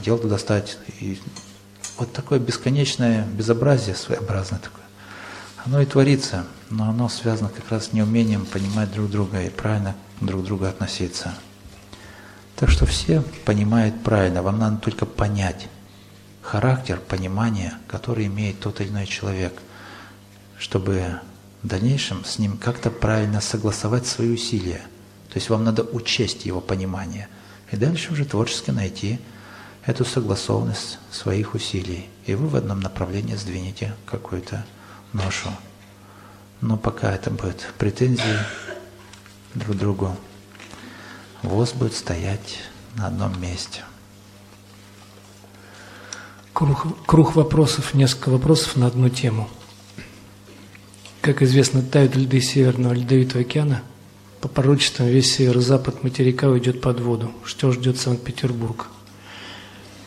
хотел туда стать. И вот такое бесконечное безобразие своеобразное такое. Оно и творится, но оно связано как раз с неумением понимать друг друга и правильно друг к другу относиться. Так что все понимают правильно, вам надо только понять характер, понимание, который имеет тот или иной человек, чтобы в дальнейшем с ним как-то правильно согласовать свои усилия. То есть вам надо учесть его понимание. И дальше уже творчески найти эту согласованность своих усилий. И вы в одном направлении сдвинете какую-то ношу. Но пока это будет претензии друг к другу, ВОЗ будет стоять на одном месте. Круг, круг вопросов, несколько вопросов на одну тему. Как известно, тают льды Северного Ледовитого океана. По пророчествам весь северо-запад материка уйдет под воду. Что ждет Санкт-Петербург?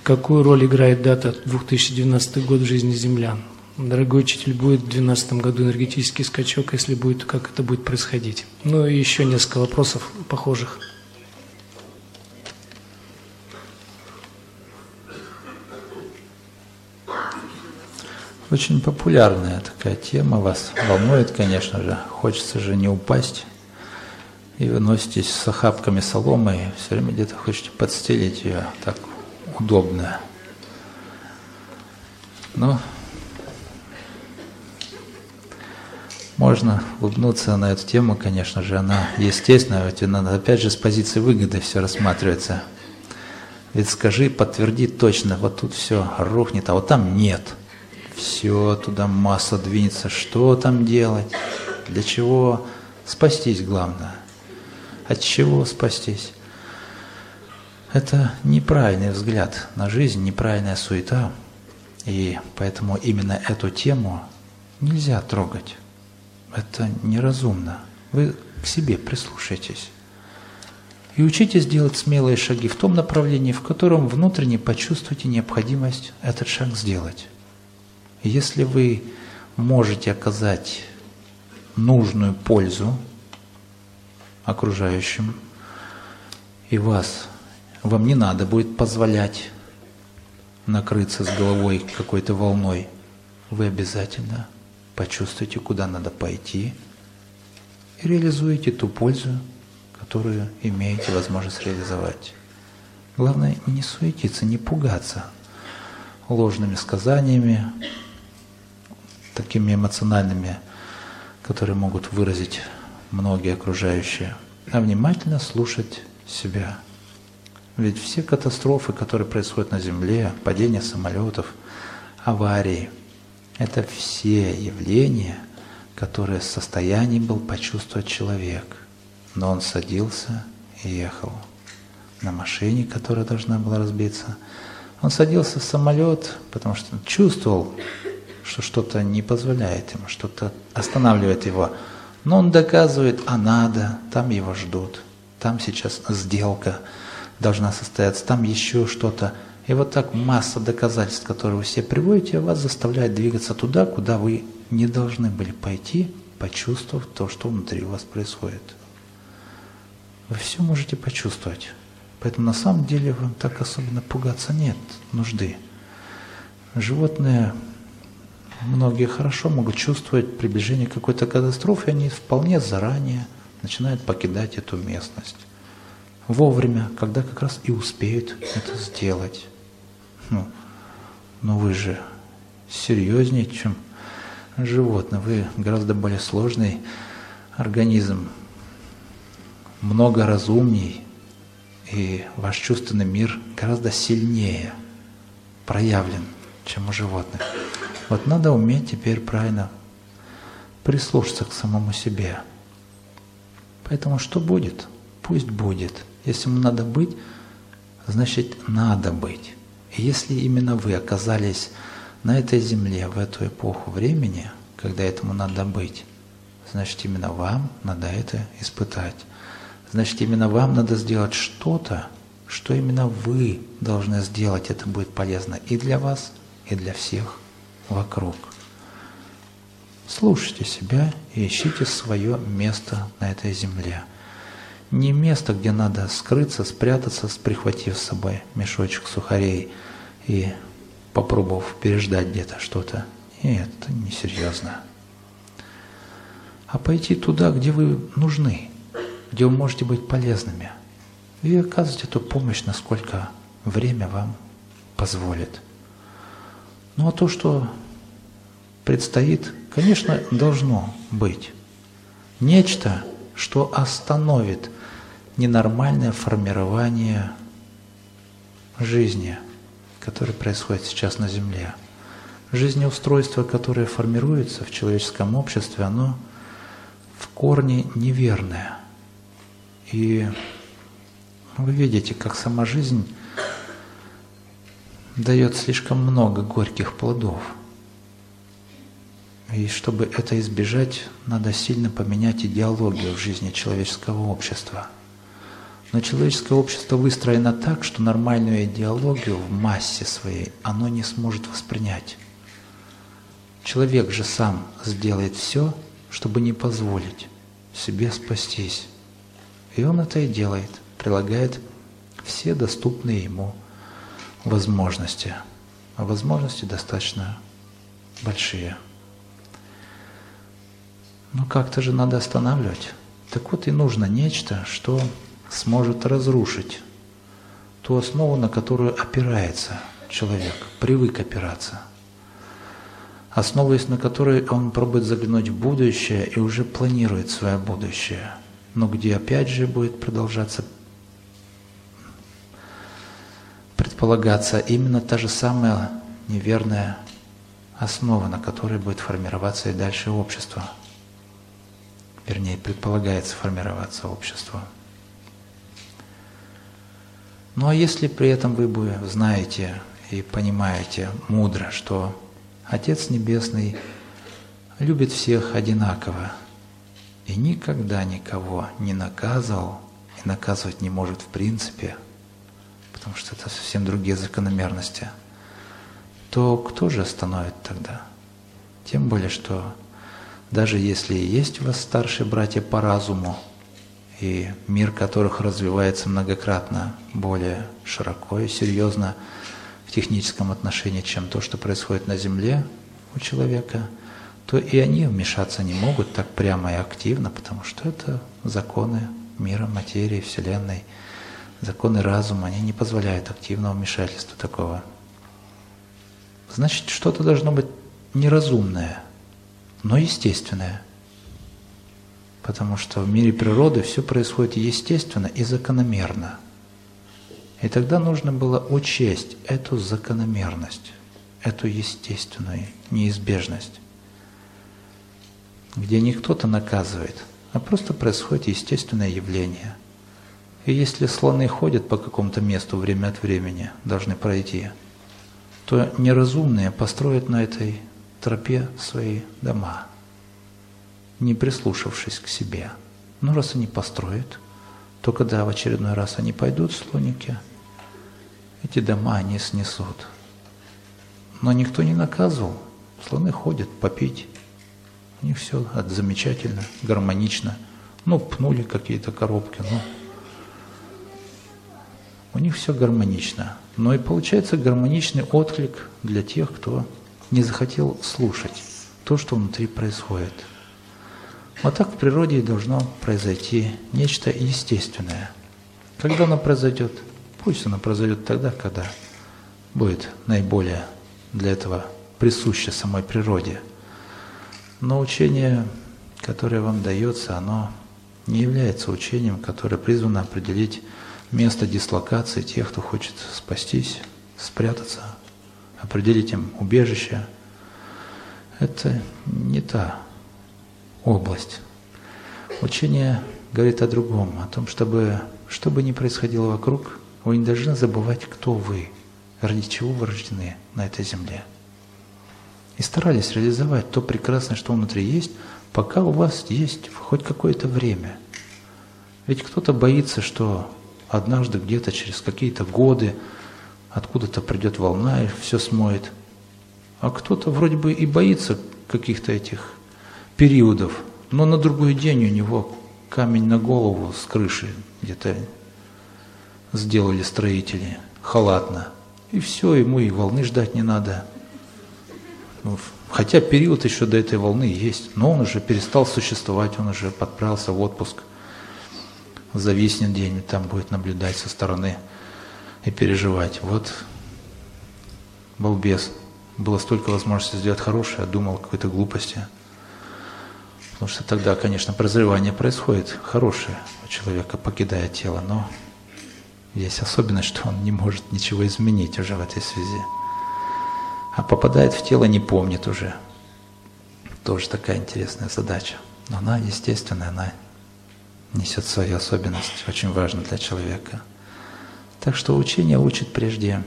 Какую роль играет дата 2012 год в жизни землян? Дорогой учитель, будет в 2012 году энергетический скачок, если будет, как это будет происходить? Ну и еще несколько вопросов похожих. Очень популярная такая тема, вас волнует, конечно же. Хочется же не упасть. И вы носитесь с охапками соломы, и все время где-то хочете подстелить ее так удобно. Но можно улыбнуться на эту тему, конечно же, она естественно, ведь надо опять же с позиции выгоды все рассматривается. Ведь скажи, подтверди точно, вот тут все рухнет, а вот там нет – все, туда масса двинется. Что там делать? Для чего? Спастись главное. От чего спастись? Это неправильный взгляд на жизнь, неправильная суета. И поэтому именно эту тему нельзя трогать. Это неразумно. Вы к себе прислушайтесь. И учитесь делать смелые шаги в том направлении, в котором внутренне почувствуете необходимость этот шаг сделать. Если вы можете оказать нужную пользу окружающим, и вас, вам не надо будет позволять накрыться с головой какой-то волной, вы обязательно почувствуете, куда надо пойти, и реализуете ту пользу, которую имеете возможность реализовать. Главное не суетиться, не пугаться ложными сказаниями, такими эмоциональными, которые могут выразить многие окружающие, а внимательно слушать себя. Ведь все катастрофы, которые происходят на Земле, падение самолетов, аварии, это все явления, которые в состоянии был почувствовать человек. Но он садился и ехал на машине, которая должна была разбиться. Он садился в самолет, потому что чувствовал что что-то не позволяет ему, что-то останавливает его. Но он доказывает, а надо, там его ждут, там сейчас сделка должна состояться, там еще что-то. И вот так масса доказательств, которые вы все приводите, вас заставляет двигаться туда, куда вы не должны были пойти, почувствовав то, что внутри у вас происходит. Вы все можете почувствовать. Поэтому на самом деле вам так особенно пугаться нет нужды. Животные Многие хорошо могут чувствовать приближение какой-то катастрофы, они вполне заранее начинают покидать эту местность. Вовремя, когда как раз и успеют это сделать. Ну, но вы же серьезнее, чем животное. Вы гораздо более сложный организм, много разумней, и ваш чувственный мир гораздо сильнее проявлен, чем у животных. Вот надо уметь теперь правильно прислушаться к самому себе. Поэтому что будет? Пусть будет. Если ему надо быть, значит надо быть. И если именно вы оказались на этой земле в эту эпоху времени, когда этому надо быть, значит именно вам надо это испытать. Значит именно вам надо сделать что-то, что именно вы должны сделать. Это будет полезно и для вас, и для всех вокруг. Слушайте себя и ищите свое место на этой земле. Не место, где надо скрыться, спрятаться, прихватив с собой мешочек сухарей и попробовав переждать где-то что-то. Нет, это несерьезно. А пойти туда, где вы нужны, где вы можете быть полезными. И оказывать эту помощь, насколько время вам позволит. Ну а то, что предстоит, конечно, должно быть. Нечто, что остановит ненормальное формирование жизни, которое происходит сейчас на Земле. Жизнеустройство, которое формируется в человеческом обществе, оно в корне неверное. И вы видите, как сама жизнь дает слишком много горьких плодов. И чтобы это избежать, надо сильно поменять идеологию в жизни человеческого общества. Но человеческое общество выстроено так, что нормальную идеологию в массе своей оно не сможет воспринять. Человек же сам сделает все, чтобы не позволить себе спастись. И он это и делает, прилагает все доступные ему возможности. А возможности достаточно большие. Но как-то же надо останавливать. Так вот и нужно нечто, что сможет разрушить ту основу, на которую опирается человек, привык опираться. Основываясь на которой он пробует заглянуть в будущее и уже планирует свое будущее, но где опять же будет продолжаться предполагаться именно та же самая неверная основа, на которой будет формироваться и дальше общество. Вернее, предполагается формироваться общество. Ну а если при этом вы знаете и понимаете мудро, что Отец Небесный любит всех одинаково и никогда никого не наказывал и наказывать не может в принципе – потому что это совсем другие закономерности, то кто же остановит тогда? Тем более, что даже если есть у вас старшие братья по разуму, и мир которых развивается многократно более широко и серьезно в техническом отношении, чем то, что происходит на Земле у человека, то и они вмешаться не могут так прямо и активно, потому что это законы мира, материи, Вселенной – законы разума, они не позволяют активного вмешательства такого. Значит, что-то должно быть неразумное, но естественное. Потому что в мире природы все происходит естественно и закономерно. И тогда нужно было учесть эту закономерность, эту естественную неизбежность, где не кто-то наказывает, а просто происходит естественное явление – и если слоны ходят по какому-то месту время от времени, должны пройти, то неразумные построят на этой тропе свои дома, не прислушавшись к себе. Но раз они построят, то когда в очередной раз они пойдут, слоники, эти дома они снесут. Но никто не наказывал. Слоны ходят попить. У них все замечательно, гармонично. Ну, пнули какие-то коробки, ну, у них все гармонично. Но и получается гармоничный отклик для тех, кто не захотел слушать то, что внутри происходит. Вот так в природе и должно произойти нечто естественное. Когда оно произойдет? Пусть оно произойдет тогда, когда будет наиболее для этого присуще самой природе. Но учение, которое вам дается, оно не является учением, которое призвано определить место дислокации тех, кто хочет спастись, спрятаться, определить им убежище. Это не та область. Учение говорит о другом, о том, чтобы, что бы ни происходило вокруг, вы не должны забывать, кто вы, ради чего вы рождены на этой земле. И старались реализовать то прекрасное, что внутри есть, пока у вас есть хоть какое-то время. Ведь кто-то боится, что однажды где-то через какие-то годы откуда-то придет волна и все смоет. А кто-то вроде бы и боится каких-то этих периодов, но на другой день у него камень на голову с крыши где-то сделали строители халатно. И все, ему и волны ждать не надо. Ну, хотя период еще до этой волны есть, но он уже перестал существовать, он уже подправился в отпуск. Зависнет где-нибудь, там будет наблюдать со стороны и переживать. Вот балбес. Было столько возможностей сделать хорошее, а думал какой-то глупости. Потому что тогда, конечно, прозревание происходит хорошее у человека, покидая тело, но есть особенность, что он не может ничего изменить уже в этой связи. А попадает в тело, не помнит уже. Тоже такая интересная задача. Но она естественная, она несет свою особенность, очень важна для человека. Так что учение учит прежде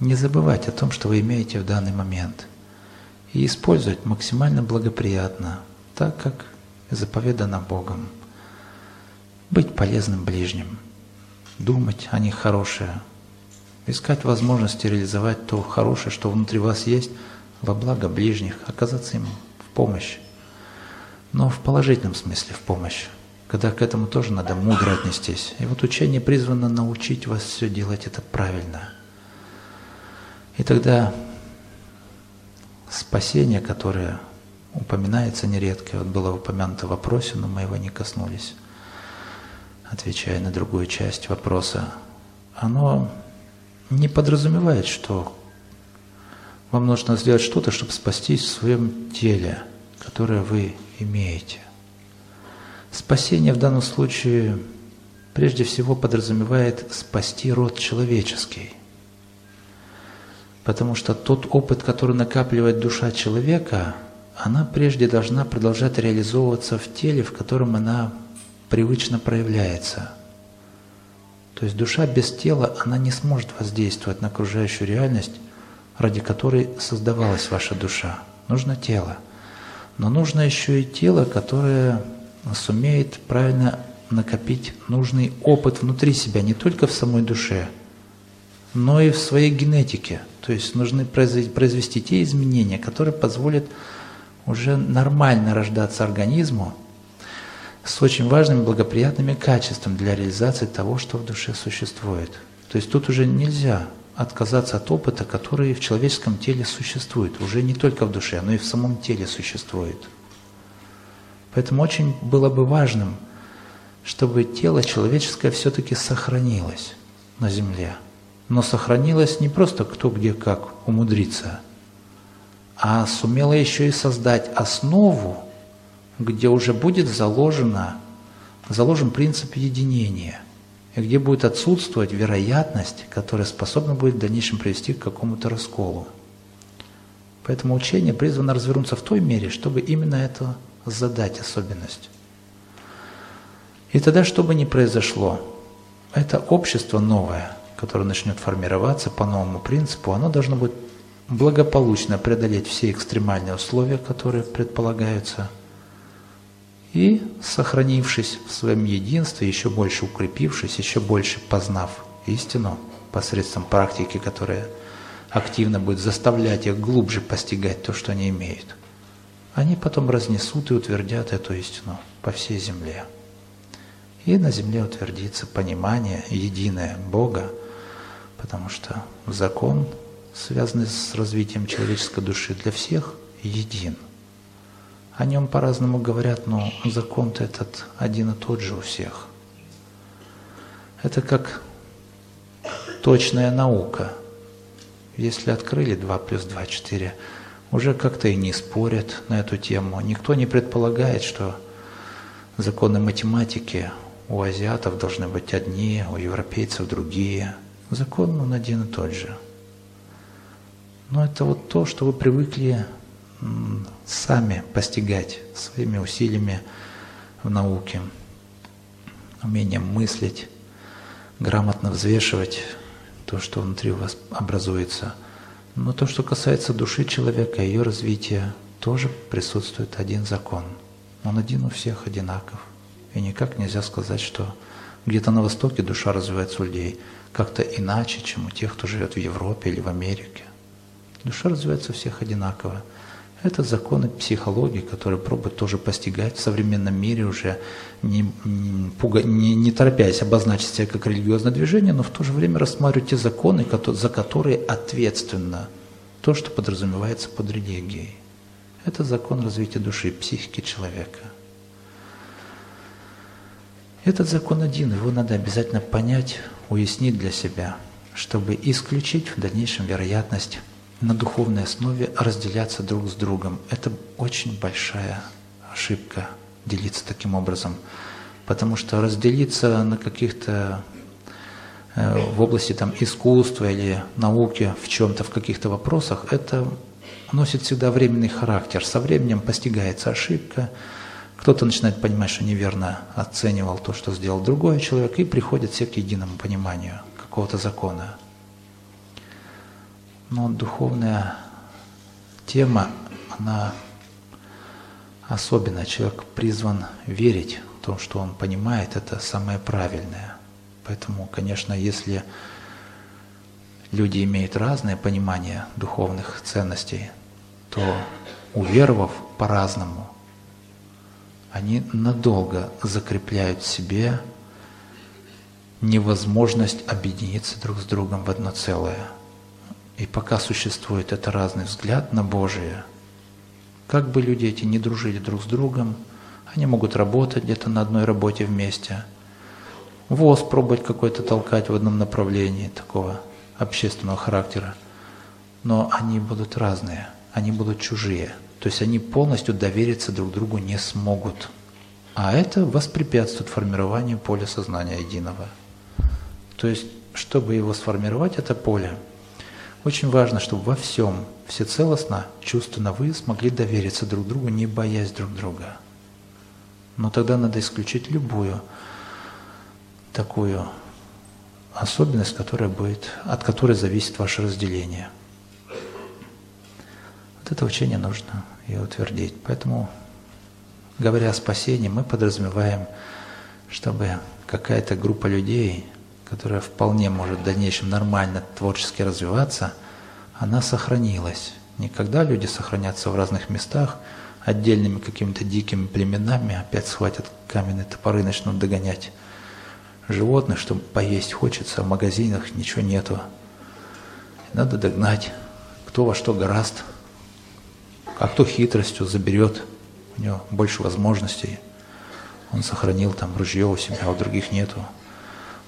не забывать о том, что вы имеете в данный момент, и использовать максимально благоприятно, так как заповедано Богом. Быть полезным ближним, думать о них хорошее, искать возможности реализовать то хорошее, что внутри вас есть, во благо ближних, оказаться им в помощь. Но в положительном смысле в помощь, когда к этому тоже надо мудро отнестись. И вот учение призвано научить вас все делать это правильно. И тогда спасение, которое упоминается нередко, вот было упомянуто в вопросе, но мы его не коснулись, отвечая на другую часть вопроса, оно не подразумевает, что вам нужно сделать что-то, чтобы спастись в своем теле, которое вы имеете. Спасение в данном случае прежде всего подразумевает спасти род человеческий. Потому что тот опыт, который накапливает душа человека, она прежде должна продолжать реализовываться в теле, в котором она привычно проявляется. То есть душа без тела, она не сможет воздействовать на окружающую реальность, ради которой создавалась ваша душа. Нужно тело. Но нужно еще и тело, которое сумеет правильно накопить нужный опыт внутри себя, не только в самой душе, но и в своей генетике. То есть нужны произвести те изменения, которые позволят уже нормально рождаться организму с очень важными благоприятными качествами для реализации того, что в душе существует. То есть тут уже нельзя отказаться от опыта, который в человеческом теле существует, уже не только в душе, но и в самом теле существует. Поэтому очень было бы важным, чтобы тело человеческое все-таки сохранилось на земле. Но сохранилось не просто кто где как умудрится, а сумело еще и создать основу, где уже будет заложено, заложен принцип единения, и где будет отсутствовать вероятность, которая способна будет в дальнейшем привести к какому-то расколу. Поэтому учение призвано развернуться в той мере, чтобы именно это задать особенность. И тогда, что бы ни произошло, это общество новое, которое начнет формироваться по новому принципу, оно должно быть благополучно преодолеть все экстремальные условия, которые предполагаются, и, сохранившись в своем единстве, еще больше укрепившись, еще больше познав истину посредством практики, которая активно будет заставлять их глубже постигать то, что они имеют, они потом разнесут и утвердят эту истину по всей земле. И на земле утвердится понимание единое Бога, потому что закон связанный с развитием человеческой души, для всех един. О нем по-разному говорят, но закон-то этот один и тот же у всех. Это как точная наука. Если открыли 2 плюс 2, 4, уже как-то и не спорят на эту тему. Никто не предполагает, что законы математики у азиатов должны быть одни, у европейцев другие. Закон он один и тот же. Но это вот то, что вы привыкли сами постигать своими усилиями в науке, умением мыслить, грамотно взвешивать то, что внутри у вас образуется. Но то, что касается души человека, ее развития, тоже присутствует один закон. Он один у всех одинаков. И никак нельзя сказать, что где-то на Востоке душа развивается у людей как-то иначе, чем у тех, кто живет в Европе или в Америке. Душа развивается у всех одинаково. Это законы психологии, которые пробуют тоже постигать в современном мире уже, не, не, не торопясь обозначить себя как религиозное движение, но в то же время рассматривать те законы, за которые ответственно то, что подразумевается под религией. Это закон развития души, психики человека. Этот закон один, его надо обязательно понять, уяснить для себя, чтобы исключить в дальнейшем вероятность на духовной основе разделяться друг с другом. Это очень большая ошибка делиться таким образом. Потому что разделиться на каких-то э, в области там, искусства или науки в чем-то, в каких-то вопросах, это носит всегда временный характер. Со временем постигается ошибка, кто-то начинает понимать, что неверно оценивал то, что сделал другой человек, и приходит все к единому пониманию какого-то закона. Но духовная тема, она особенная. Человек призван верить в то, что он понимает, это самое правильное. Поэтому, конечно, если люди имеют разное понимание духовных ценностей, то уверовав по-разному, они надолго закрепляют в себе невозможность объединиться друг с другом в одно целое – и пока существует это разный взгляд на Божие, как бы люди эти не дружили друг с другом, они могут работать где-то на одной работе вместе, ВОЗ пробовать какой-то толкать в одном направлении такого общественного характера, но они будут разные, они будут чужие, то есть они полностью довериться друг другу не смогут. А это воспрепятствует формированию поля сознания единого. То есть, чтобы его сформировать, это поле – очень важно, чтобы во всем, всецелостно, чувственно вы смогли довериться друг другу, не боясь друг друга. Но тогда надо исключить любую такую особенность, которая будет, от которой зависит ваше разделение. Вот это учение нужно и утвердить. Поэтому, говоря о спасении, мы подразумеваем, чтобы какая-то группа людей которая вполне может в дальнейшем нормально творчески развиваться, она сохранилась. Никогда люди сохранятся в разных местах, отдельными какими-то дикими племенами, опять схватят каменные топоры начнут догонять животных, чтобы поесть хочется, в магазинах ничего нету. Надо догнать, кто во что гораст, а кто хитростью заберет, у него больше возможностей. Он сохранил там ружье у себя, а у других нету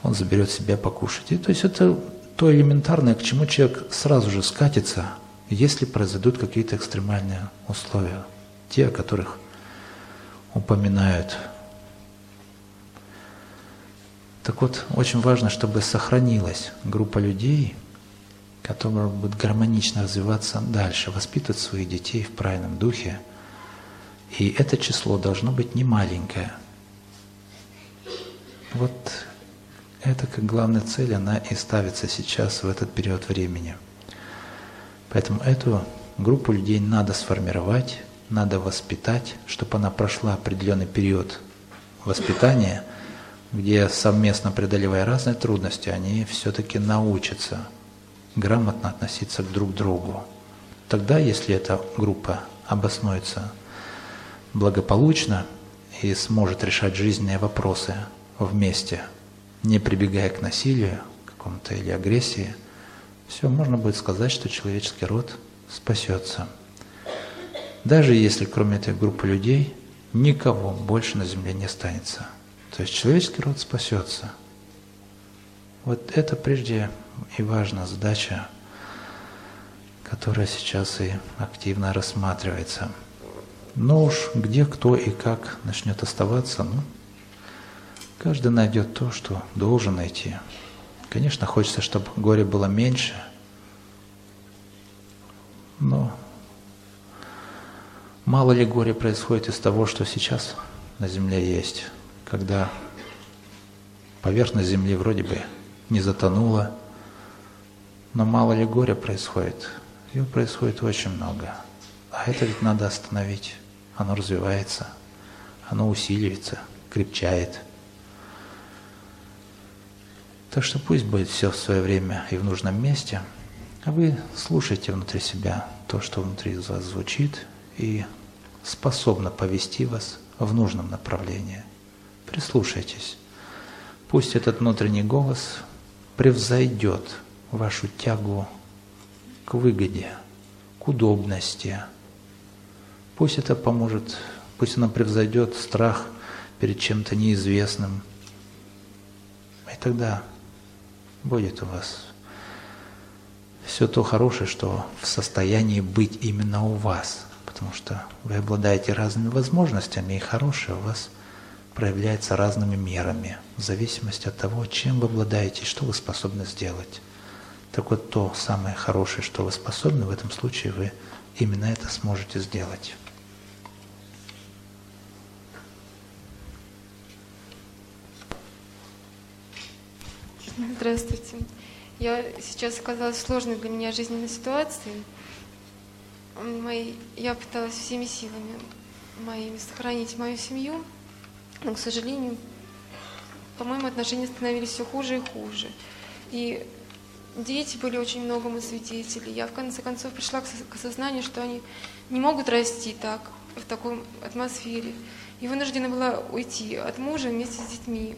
он заберет себя покушать. И, то есть это то элементарное, к чему человек сразу же скатится, если произойдут какие-то экстремальные условия, те, о которых упоминают. Так вот, очень важно, чтобы сохранилась группа людей, которая будет гармонично развиваться дальше, воспитывать своих детей в правильном духе. И это число должно быть не маленькое. Вот это как главная цель, она и ставится сейчас в этот период времени. Поэтому эту группу людей надо сформировать, надо воспитать, чтобы она прошла определенный период воспитания, где совместно преодолевая разные трудности, они все-таки научатся грамотно относиться друг к другу. Тогда, если эта группа обоснуется благополучно и сможет решать жизненные вопросы вместе – не прибегая к насилию какому-то или агрессии, все, можно будет сказать, что человеческий род спасется. Даже если кроме этой группы людей никого больше на земле не останется. То есть человеческий род спасется. Вот это прежде и важная задача, которая сейчас и активно рассматривается. Но уж где кто и как начнет оставаться, ну, Каждый найдет то, что должен найти. Конечно, хочется, чтобы горе было меньше, но мало ли горе происходит из того, что сейчас на Земле есть, когда поверхность Земли вроде бы не затонула, но мало ли горя происходит. Его происходит очень много. А это ведь надо остановить. Оно развивается, оно усиливается, крепчает – так что пусть будет все в свое время и в нужном месте, а вы слушайте внутри себя то, что внутри вас звучит, и способна повести вас в нужном направлении. Прислушайтесь. Пусть этот внутренний голос превзойдет вашу тягу к выгоде, к удобности. Пусть это поможет, пусть оно превзойдет страх перед чем-то неизвестным. И тогда будет у вас все то хорошее, что в состоянии быть именно у вас, потому что вы обладаете разными возможностями, и хорошее у вас проявляется разными мерами, в зависимости от того, чем вы обладаете и что вы способны сделать. Так вот, то самое хорошее, что вы способны, в этом случае вы именно это сможете сделать. Здравствуйте. Я сейчас оказалась в сложной для меня жизненной ситуации. Мои, я пыталась всеми силами моими сохранить мою семью, но, к сожалению, по-моему, отношения становились все хуже и хуже. И дети были очень многому свидетели. Я, в конце концов, пришла к осознанию, что они не могут расти так, в такой атмосфере. И вынуждена была уйти от мужа вместе с детьми.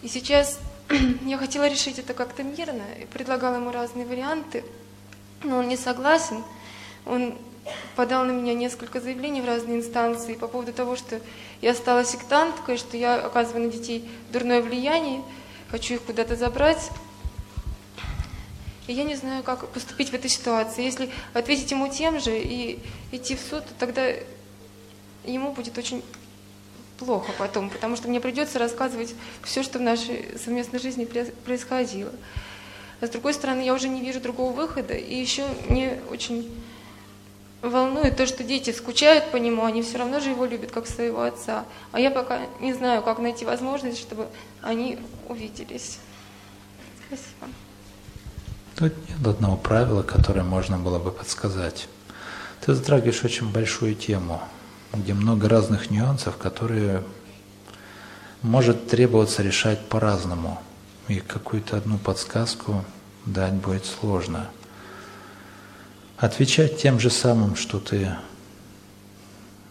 И сейчас я хотела решить это как-то мирно, и предлагала ему разные варианты, но он не согласен. Он подал на меня несколько заявлений в разные инстанции по поводу того, что я стала сектанткой, что я оказываю на детей дурное влияние, хочу их куда-то забрать. И я не знаю, как поступить в этой ситуации. Если ответить ему тем же и идти в суд, то тогда ему будет очень плохо потом, потому что мне придется рассказывать все, что в нашей совместной жизни происходило. А с другой стороны, я уже не вижу другого выхода, и еще мне очень волнует то, что дети скучают по нему, они все равно же его любят, как своего отца. А я пока не знаю, как найти возможность, чтобы они увиделись. Спасибо. Тут нет одного правила, которое можно было бы подсказать. Ты затрагиваешь очень большую тему – где много разных нюансов, которые может требоваться решать по-разному. И какую-то одну подсказку дать будет сложно. Отвечать тем же самым, что ты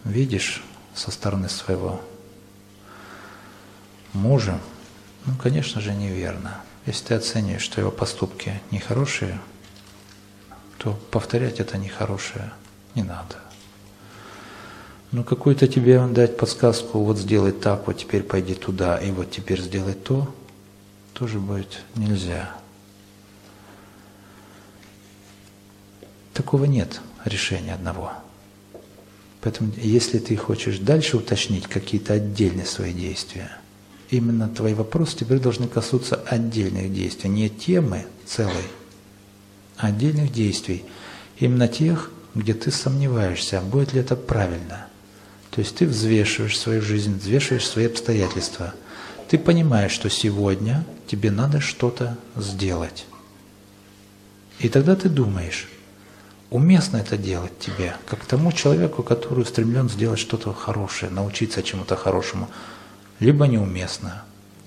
видишь со стороны своего мужа, ну, конечно же, неверно. Если ты оцениваешь, что его поступки нехорошие, то повторять это нехорошее не надо. Ну, какую-то тебе дать подсказку, вот сделай так, вот теперь пойди туда, и вот теперь сделай то, тоже будет нельзя. Такого нет решения одного. Поэтому, если ты хочешь дальше уточнить какие-то отдельные свои действия, именно твои вопросы теперь должны коснуться отдельных действий, не темы целой, а отдельных действий, именно тех, где ты сомневаешься, будет ли это правильно – то есть ты взвешиваешь свою жизнь, взвешиваешь свои обстоятельства. Ты понимаешь, что сегодня тебе надо что-то сделать. И тогда ты думаешь, уместно это делать тебе, как тому человеку, который устремлен сделать что-то хорошее, научиться чему-то хорошему, либо неуместно.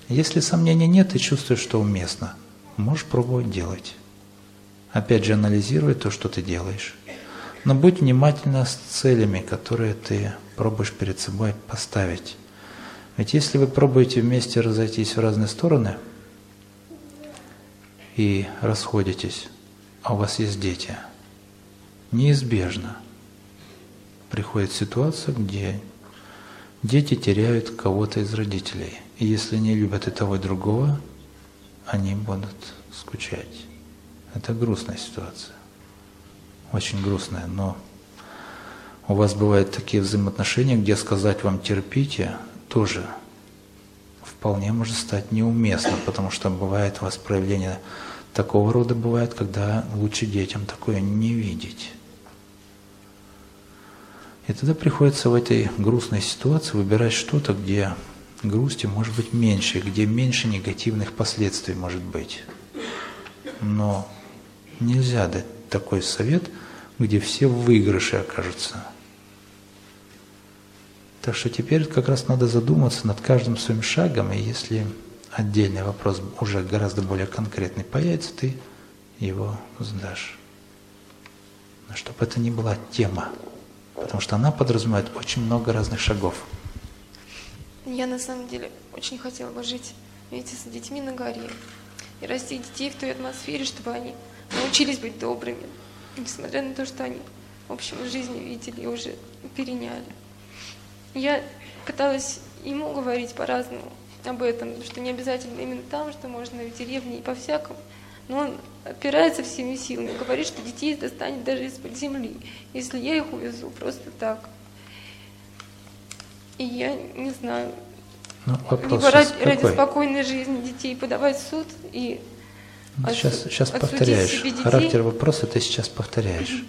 Если сомнений нет, ты чувствуешь, что уместно, можешь пробовать делать. Опять же, анализируй то, что ты делаешь. Но будь внимательна с целями, которые ты пробуешь перед собой поставить. Ведь если вы пробуете вместе разойтись в разные стороны и расходитесь, а у вас есть дети, неизбежно приходит ситуация, где дети теряют кого-то из родителей. И если не любят и того, и другого, они будут скучать. Это грустная ситуация очень грустная, но у вас бывают такие взаимоотношения, где сказать вам терпите тоже вполне может стать неуместно, потому что бывает у вас проявление такого рода бывает, когда лучше детям такое не видеть. И тогда приходится в этой грустной ситуации выбирать что-то, где грусти может быть меньше, где меньше негативных последствий может быть. Но нельзя дать такой совет, где все в выигрыше окажутся. Так что теперь как раз надо задуматься над каждым своим шагом, и если отдельный вопрос уже гораздо более конкретный появится, ты его сдашь. Чтобы это не была тема Потому что она подразумевает очень много разных шагов. Я на самом деле очень хотела бы жить вместе с детьми на горе и растить детей в той атмосфере, чтобы они научились быть добрыми, несмотря на то, что они, в общем, в жизни видели и уже переняли. Я пыталась ему говорить по-разному об этом, что не обязательно именно там, что можно в деревне и по-всякому. Но он опирается всеми силами, говорит, что детей достанет даже из-под земли, если я их увезу просто так. И я не знаю, Ну, либо ради, ради спокойной жизни детей подавать в суд и Отсу- Сейчас, сейчас повторяешь. Характер вопроса ты сейчас повторяешь.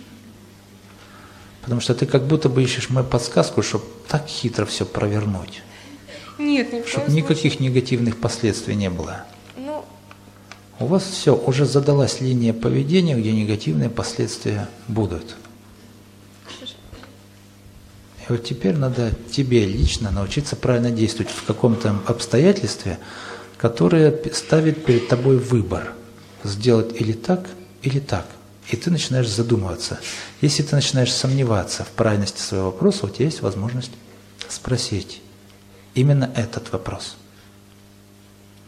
Потому что ты как будто бы ищешь мою подсказку, чтобы так хитро все провернуть. Нет, ни Чтобы никаких негативных последствий не было. случае. Ну, У вас все, уже задалась линия поведения, где негативные последствия будут. И вот теперь надо тебе лично научиться правильно действовать в каком-то обстоятельстве, которое ставит перед тобой выбор. Сделать или так, или так. И ты начинаешь задумываться. Если ты начинаешь сомневаться в правильности своего вопроса, у тебя есть возможность спросить именно этот вопрос.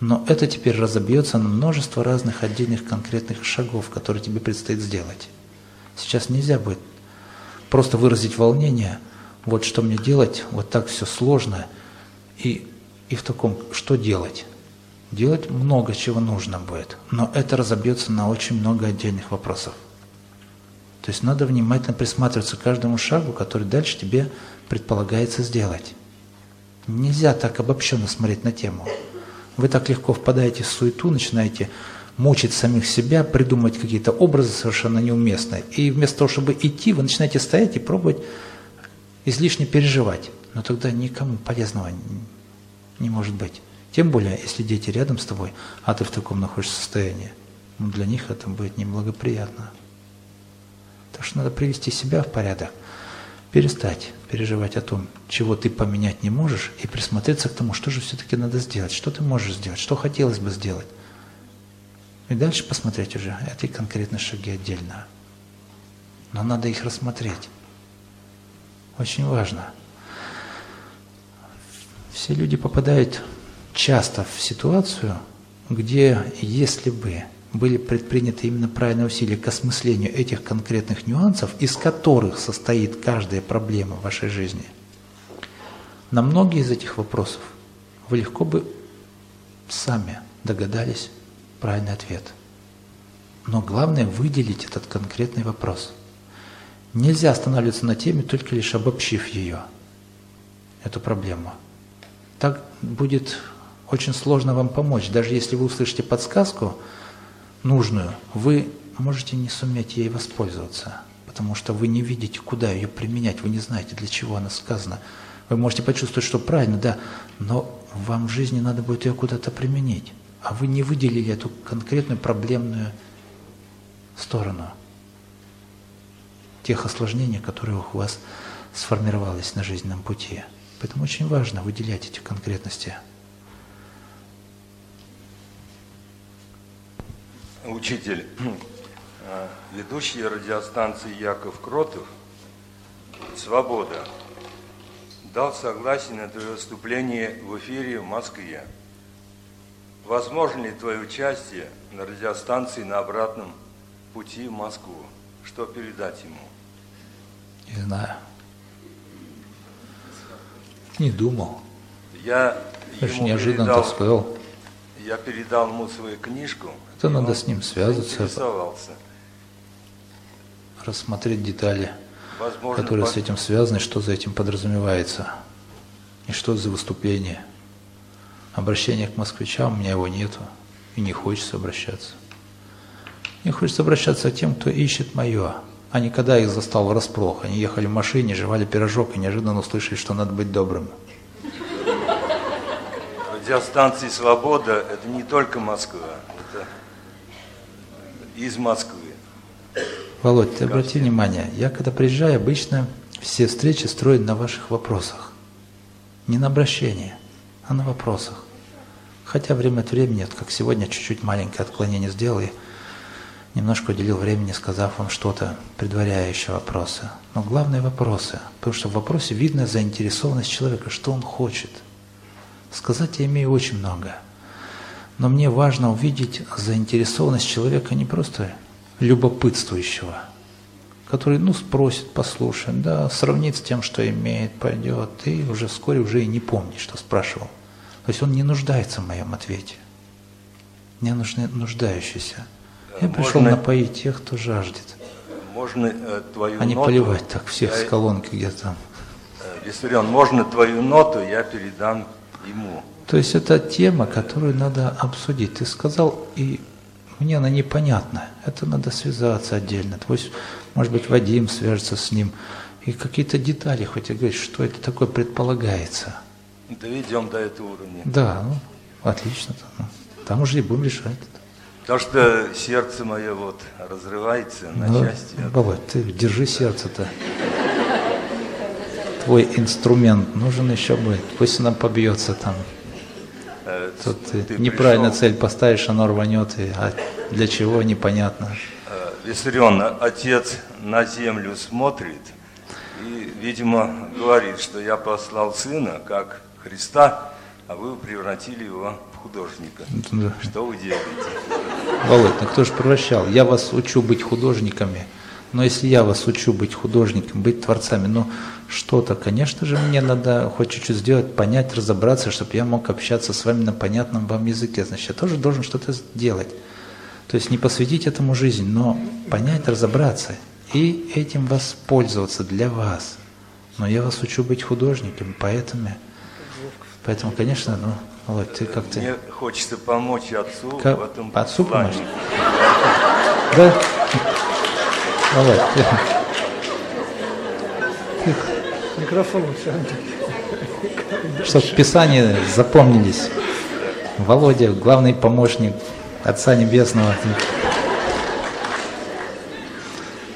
Но это теперь разобьется на множество разных отдельных конкретных шагов, которые тебе предстоит сделать. Сейчас нельзя будет просто выразить волнение, вот что мне делать, вот так все сложно, и, и в таком, что делать? Делать много чего нужно будет, но это разобьется на очень много отдельных вопросов. То есть надо внимательно присматриваться к каждому шагу, который дальше тебе предполагается сделать. Нельзя так обобщенно смотреть на тему. Вы так легко впадаете в суету, начинаете мучить самих себя, придумывать какие-то образы совершенно неуместные. И вместо того, чтобы идти, вы начинаете стоять и пробовать излишне переживать. Но тогда никому полезного не может быть. Тем более, если дети рядом с тобой, а ты в таком находишься состоянии, ну, для них это будет неблагоприятно. Так что надо привести себя в порядок, перестать переживать о том, чего ты поменять не можешь, и присмотреться к тому, что же все-таки надо сделать, что ты можешь сделать, что хотелось бы сделать. И дальше посмотреть уже эти конкретные шаги отдельно. Но надо их рассмотреть. Очень важно. Все люди попадают часто в ситуацию, где если бы были предприняты именно правильные усилия к осмыслению этих конкретных нюансов, из которых состоит каждая проблема в вашей жизни, на многие из этих вопросов вы легко бы сами догадались правильный ответ. Но главное выделить этот конкретный вопрос. Нельзя останавливаться на теме, только лишь обобщив ее, эту проблему. Так будет очень сложно вам помочь. Даже если вы услышите подсказку нужную, вы можете не суметь ей воспользоваться, потому что вы не видите, куда ее применять, вы не знаете, для чего она сказана. Вы можете почувствовать, что правильно, да, но вам в жизни надо будет ее куда-то применить, а вы не выделили эту конкретную проблемную сторону тех осложнений, которые у вас сформировались на жизненном пути. Поэтому очень важно выделять эти конкретности. Учитель, э, ведущий радиостанции Яков Кротов «Свобода» дал согласие на твое выступление в эфире в Москве. Возможно ли твое участие на радиостанции на обратном пути в Москву? Что передать ему? Не знаю. Не думал. Я Конечно, ему неожиданно передал, сказал. я передал ему свою книжку. Это и надо с ним связаться. Рассмотреть детали, Возможно, которые с этим связаны, что за этим подразумевается. И что за выступление. Обращение к москвичам, у меня его нету. И не хочется обращаться. Мне хочется обращаться к тем, кто ищет мое, а не когда их застал врасплох. Они ехали в машине, жевали пирожок и неожиданно услышали, что надо быть добрым. Радиостанции «Свобода» – это не только Москва, из Москвы. Володь, ты обрати внимание, я когда приезжаю, обычно все встречи строят на ваших вопросах. Не на обращении, а на вопросах. Хотя время от времени, вот как сегодня, чуть-чуть маленькое отклонение сделал, и немножко уделил времени, сказав вам что-то, предваряя еще вопросы. Но главные вопросы, потому что в вопросе видно заинтересованность человека, что он хочет. Сказать я имею очень много. Но мне важно увидеть заинтересованность человека не просто любопытствующего, который, ну, спросит, послушает, да, сравнит с тем, что имеет, пойдет, и уже вскоре уже и не помнит, что спрашивал. То есть он не нуждается в моем ответе. Мне нужны нуждающиеся. Я пришел Можно- напоить тех, кто жаждет, Можно э, твою а не ноту... поливать так всех я- с колонки где-то. э, Виссарион, можно твою ноту я передам ему. То есть это тема, которую надо обсудить. Ты сказал, и мне она непонятна. Это надо связаться отдельно. То есть, может быть, Вадим свяжется с ним. И какие-то детали хоть и говорить, что это такое предполагается. Доведем до этого уровня. Да, ну, отлично. Ну, Там уже и будем решать. Потому что сердце мое вот разрывается на Ну, части. от- Володь, ты держи сердце-то. Твой инструмент нужен еще будет. Пусть она побьется там. Тут ты, ты неправильно пришел, цель поставишь, оно рванет. И, а для чего, непонятно. э, Виссарион, отец на землю смотрит и, видимо, говорит, что я послал сына как Христа, а вы превратили его в художника. Да. Что вы делаете? Володь, ну кто же превращал? Я вас учу быть художниками. Но если я вас учу быть художником, быть творцами, ну что-то, конечно же, мне надо хоть чуть-чуть сделать, понять, разобраться, чтобы я мог общаться с вами на понятном вам языке. Значит, я тоже должен что-то сделать. То есть не посвятить этому жизнь, но понять, разобраться и этим воспользоваться для вас. Но я вас учу быть художником, поэтому, поэтому, конечно, ну, Володь, ты как-то... Мне хочется помочь отцу Как- в этом отцу помочь? Да? Володь, ты- Микрофон лучше. Чтобы в Писании запомнились. Володя, главный помощник Отца Небесного.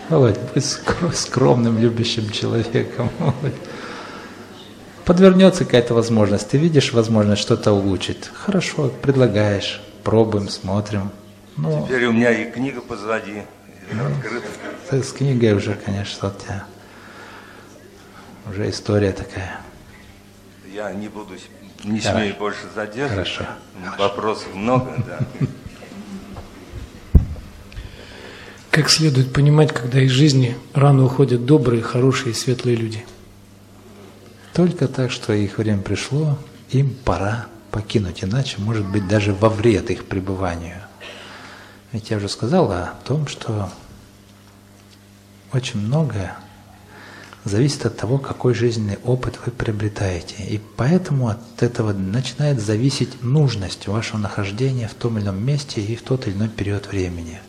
Володь, будь скро- скромным, любящим человеком. Володь. Подвернется какая-то возможность, ты видишь возможность что-то улучшить. Хорошо, предлагаешь, пробуем, смотрим. Ну, Теперь у меня и книга позади, открыта. Ты с книгой уже, конечно, у тебя уже история такая. Я не буду, не Давай. смею больше задерживать. Хорошо. Вопросов много, да. Как следует понимать, когда из жизни рано уходят добрые, хорошие, светлые люди? Только так, что их время пришло, им пора покинуть, иначе, может быть, даже во вред их пребыванию. Ведь я уже сказал о том, что очень многое зависит от того, какой жизненный опыт вы приобретаете. И поэтому от этого начинает зависеть нужность вашего нахождения в том или ином месте и в тот или иной период времени.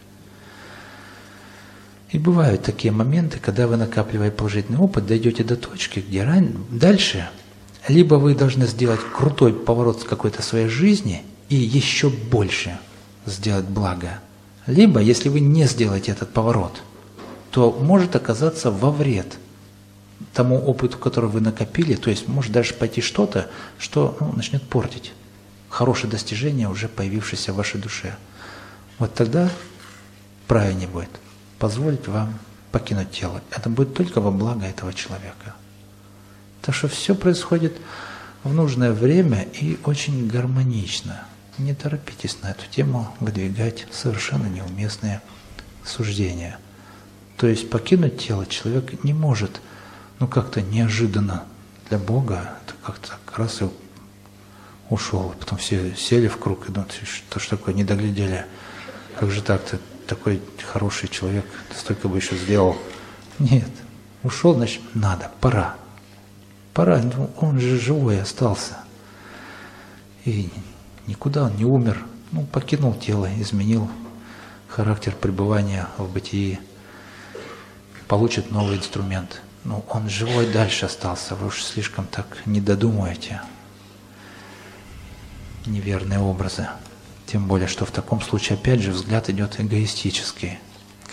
И бывают такие моменты, когда вы, накапливая положительный опыт, дойдете до точки, где ран... дальше либо вы должны сделать крутой поворот в какой-то своей жизни и еще больше сделать благо, либо, если вы не сделаете этот поворот, то может оказаться во вред тому опыту, который вы накопили, то есть может даже пойти что-то, что ну, начнет портить хорошее достижение, уже появившееся в вашей душе. Вот тогда правильнее будет позволить вам покинуть тело. Это будет только во благо этого человека. Так что все происходит в нужное время и очень гармонично. Не торопитесь на эту тему выдвигать совершенно неуместные суждения. То есть покинуть тело человек не может, ну как-то неожиданно для Бога, это как-то раз и ушел. Потом все сели в круг и думают, что ж такое, не доглядели. Как же так, ты такой хороший человек, столько бы еще сделал. Нет, ушел, значит, надо, пора. Пора, ну, он же живой остался. И никуда он не умер, ну, покинул тело, изменил характер пребывания в бытии, получит новый инструмент. Ну, он живой дальше остался, вы уж слишком так не додумаете неверные образы. Тем более, что в таком случае, опять же, взгляд идет эгоистический.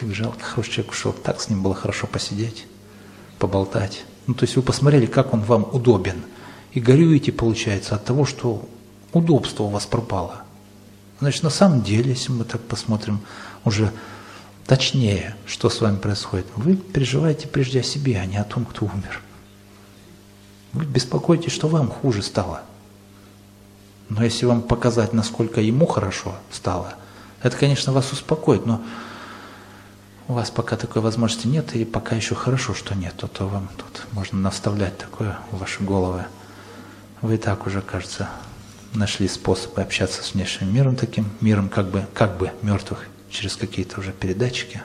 Как жалко, хороший человек ушел, так с ним было хорошо посидеть, поболтать. Ну, то есть вы посмотрели, как он вам удобен. И горюете, получается, от того, что удобство у вас пропало. Значит, на самом деле, если мы так посмотрим уже точнее, что с вами происходит. Вы переживаете прежде о себе, а не о том, кто умер. Вы беспокоитесь, что вам хуже стало. Но если вам показать, насколько ему хорошо стало, это, конечно, вас успокоит, но у вас пока такой возможности нет, и пока еще хорошо, что нет, а то вам тут можно наставлять такое в ваши головы. Вы и так уже, кажется, нашли способы общаться с внешним миром, таким миром как бы, как бы мертвых, через какие-то уже передатчики.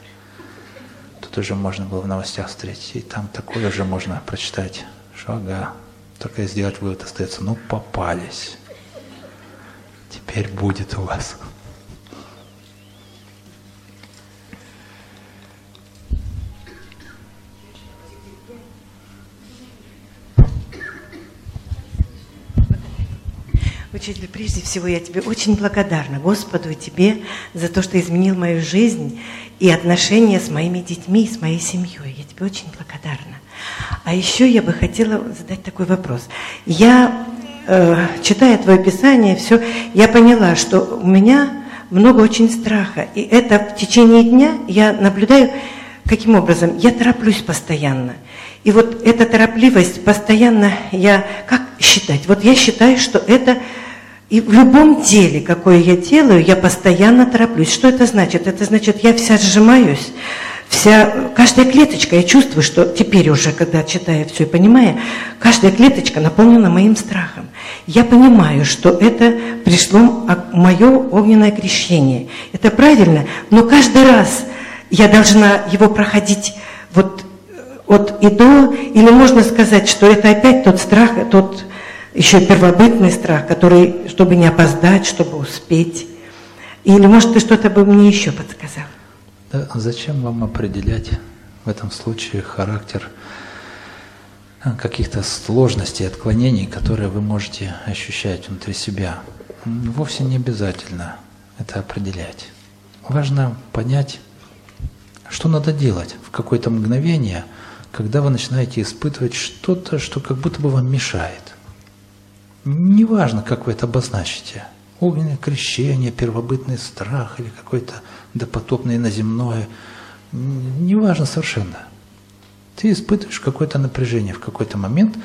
Тут уже можно было в новостях встретить, и там такое уже можно прочитать, что ага, только сделать вывод остается, ну попались. Теперь будет у вас. Учитель, прежде всего я тебе очень благодарна Господу и тебе за то, что изменил мою жизнь и отношения с моими детьми с моей семьей. Я тебе очень благодарна. А еще я бы хотела задать такой вопрос. Я, э, читая твое Писание, все, я поняла, что у меня много очень страха. И это в течение дня я наблюдаю, каким образом я тороплюсь постоянно. И вот эта торопливость постоянно я, как считать? Вот я считаю, что это и в любом деле, какое я делаю, я постоянно тороплюсь. Что это значит? Это значит, я вся сжимаюсь, вся, каждая клеточка, я чувствую, что теперь уже, когда читаю все и понимаю, каждая клеточка наполнена моим страхом. Я понимаю, что это пришло мое огненное крещение. Это правильно, но каждый раз я должна его проходить вот от и до, или можно сказать, что это опять тот страх, тот еще первобытный страх, который, чтобы не опоздать, чтобы успеть. Или, может, ты что-то бы мне еще подсказал? Да, зачем вам определять в этом случае характер а, каких-то сложностей, отклонений, которые вы можете ощущать внутри себя? Вовсе не обязательно это определять. Важно понять, что надо делать в какое-то мгновение, когда вы начинаете испытывать что-то, что как будто бы вам мешает. Неважно, как вы это обозначите. Огненное крещение, первобытный страх или какой-то допотопный наземное. Неважно совершенно. Ты испытываешь какое-то напряжение в какой-то момент,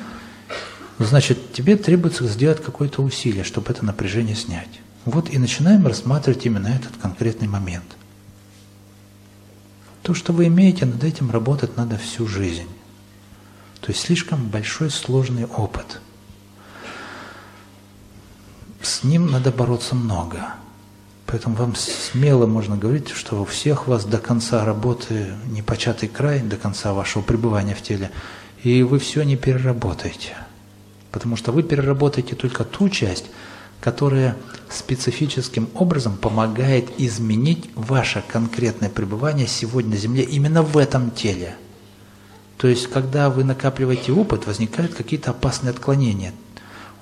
значит, тебе требуется сделать какое-то усилие, чтобы это напряжение снять. Вот и начинаем рассматривать именно этот конкретный момент. То, что вы имеете, над этим работать надо всю жизнь. То есть слишком большой сложный опыт – с ним надо бороться много. Поэтому вам смело можно говорить, что у всех вас до конца работы непочатый край, до конца вашего пребывания в теле, и вы все не переработаете. Потому что вы переработаете только ту часть, которая специфическим образом помогает изменить ваше конкретное пребывание сегодня на Земле именно в этом теле. То есть, когда вы накапливаете опыт, возникают какие-то опасные отклонения –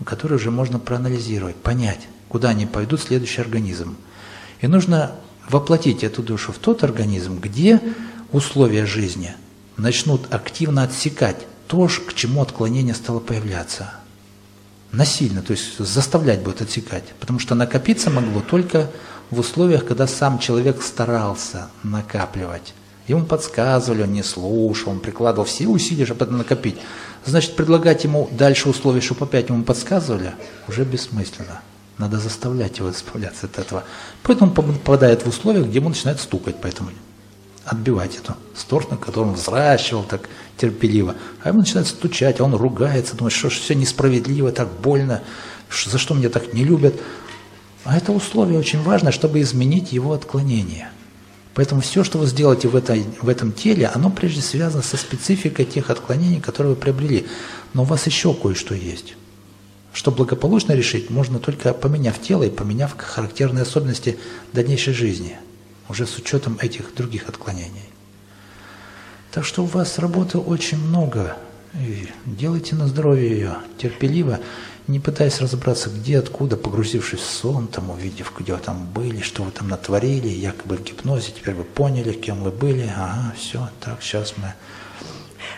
которые уже можно проанализировать, понять, куда они пойдут следующий организм. И нужно воплотить эту душу в тот организм, где условия жизни начнут активно отсекать то, к чему отклонение стало появляться. Насильно, то есть заставлять будет отсекать. Потому что накопиться могло только в условиях, когда сам человек старался накапливать. Ему подсказывали, он не слушал, он прикладывал все усилия, чтобы это накопить. Значит, предлагать ему дальше условия, чтобы опять ему подсказывали, уже бессмысленно. Надо заставлять его избавляться от этого. Поэтому он попадает в условия, где ему начинает стукать, поэтому отбивать эту сторону, которую он взращивал так терпеливо. А ему начинает стучать, а он ругается, думает, что все несправедливо, так больно, за что меня так не любят. А это условие очень важно, чтобы изменить его отклонение. Поэтому все, что вы сделаете в, этой, в этом теле, оно прежде связано со спецификой тех отклонений, которые вы приобрели. Но у вас еще кое-что есть. Что благополучно решить, можно только поменяв тело и поменяв характерные особенности дальнейшей жизни, уже с учетом этих других отклонений. Так что у вас работы очень много. И делайте на здоровье ее терпеливо не пытаясь разобраться, где, откуда, погрузившись в сон, там, увидев, где вы там были, что вы там натворили, якобы в гипнозе, теперь вы поняли, кем вы были, ага, все, так, сейчас мы...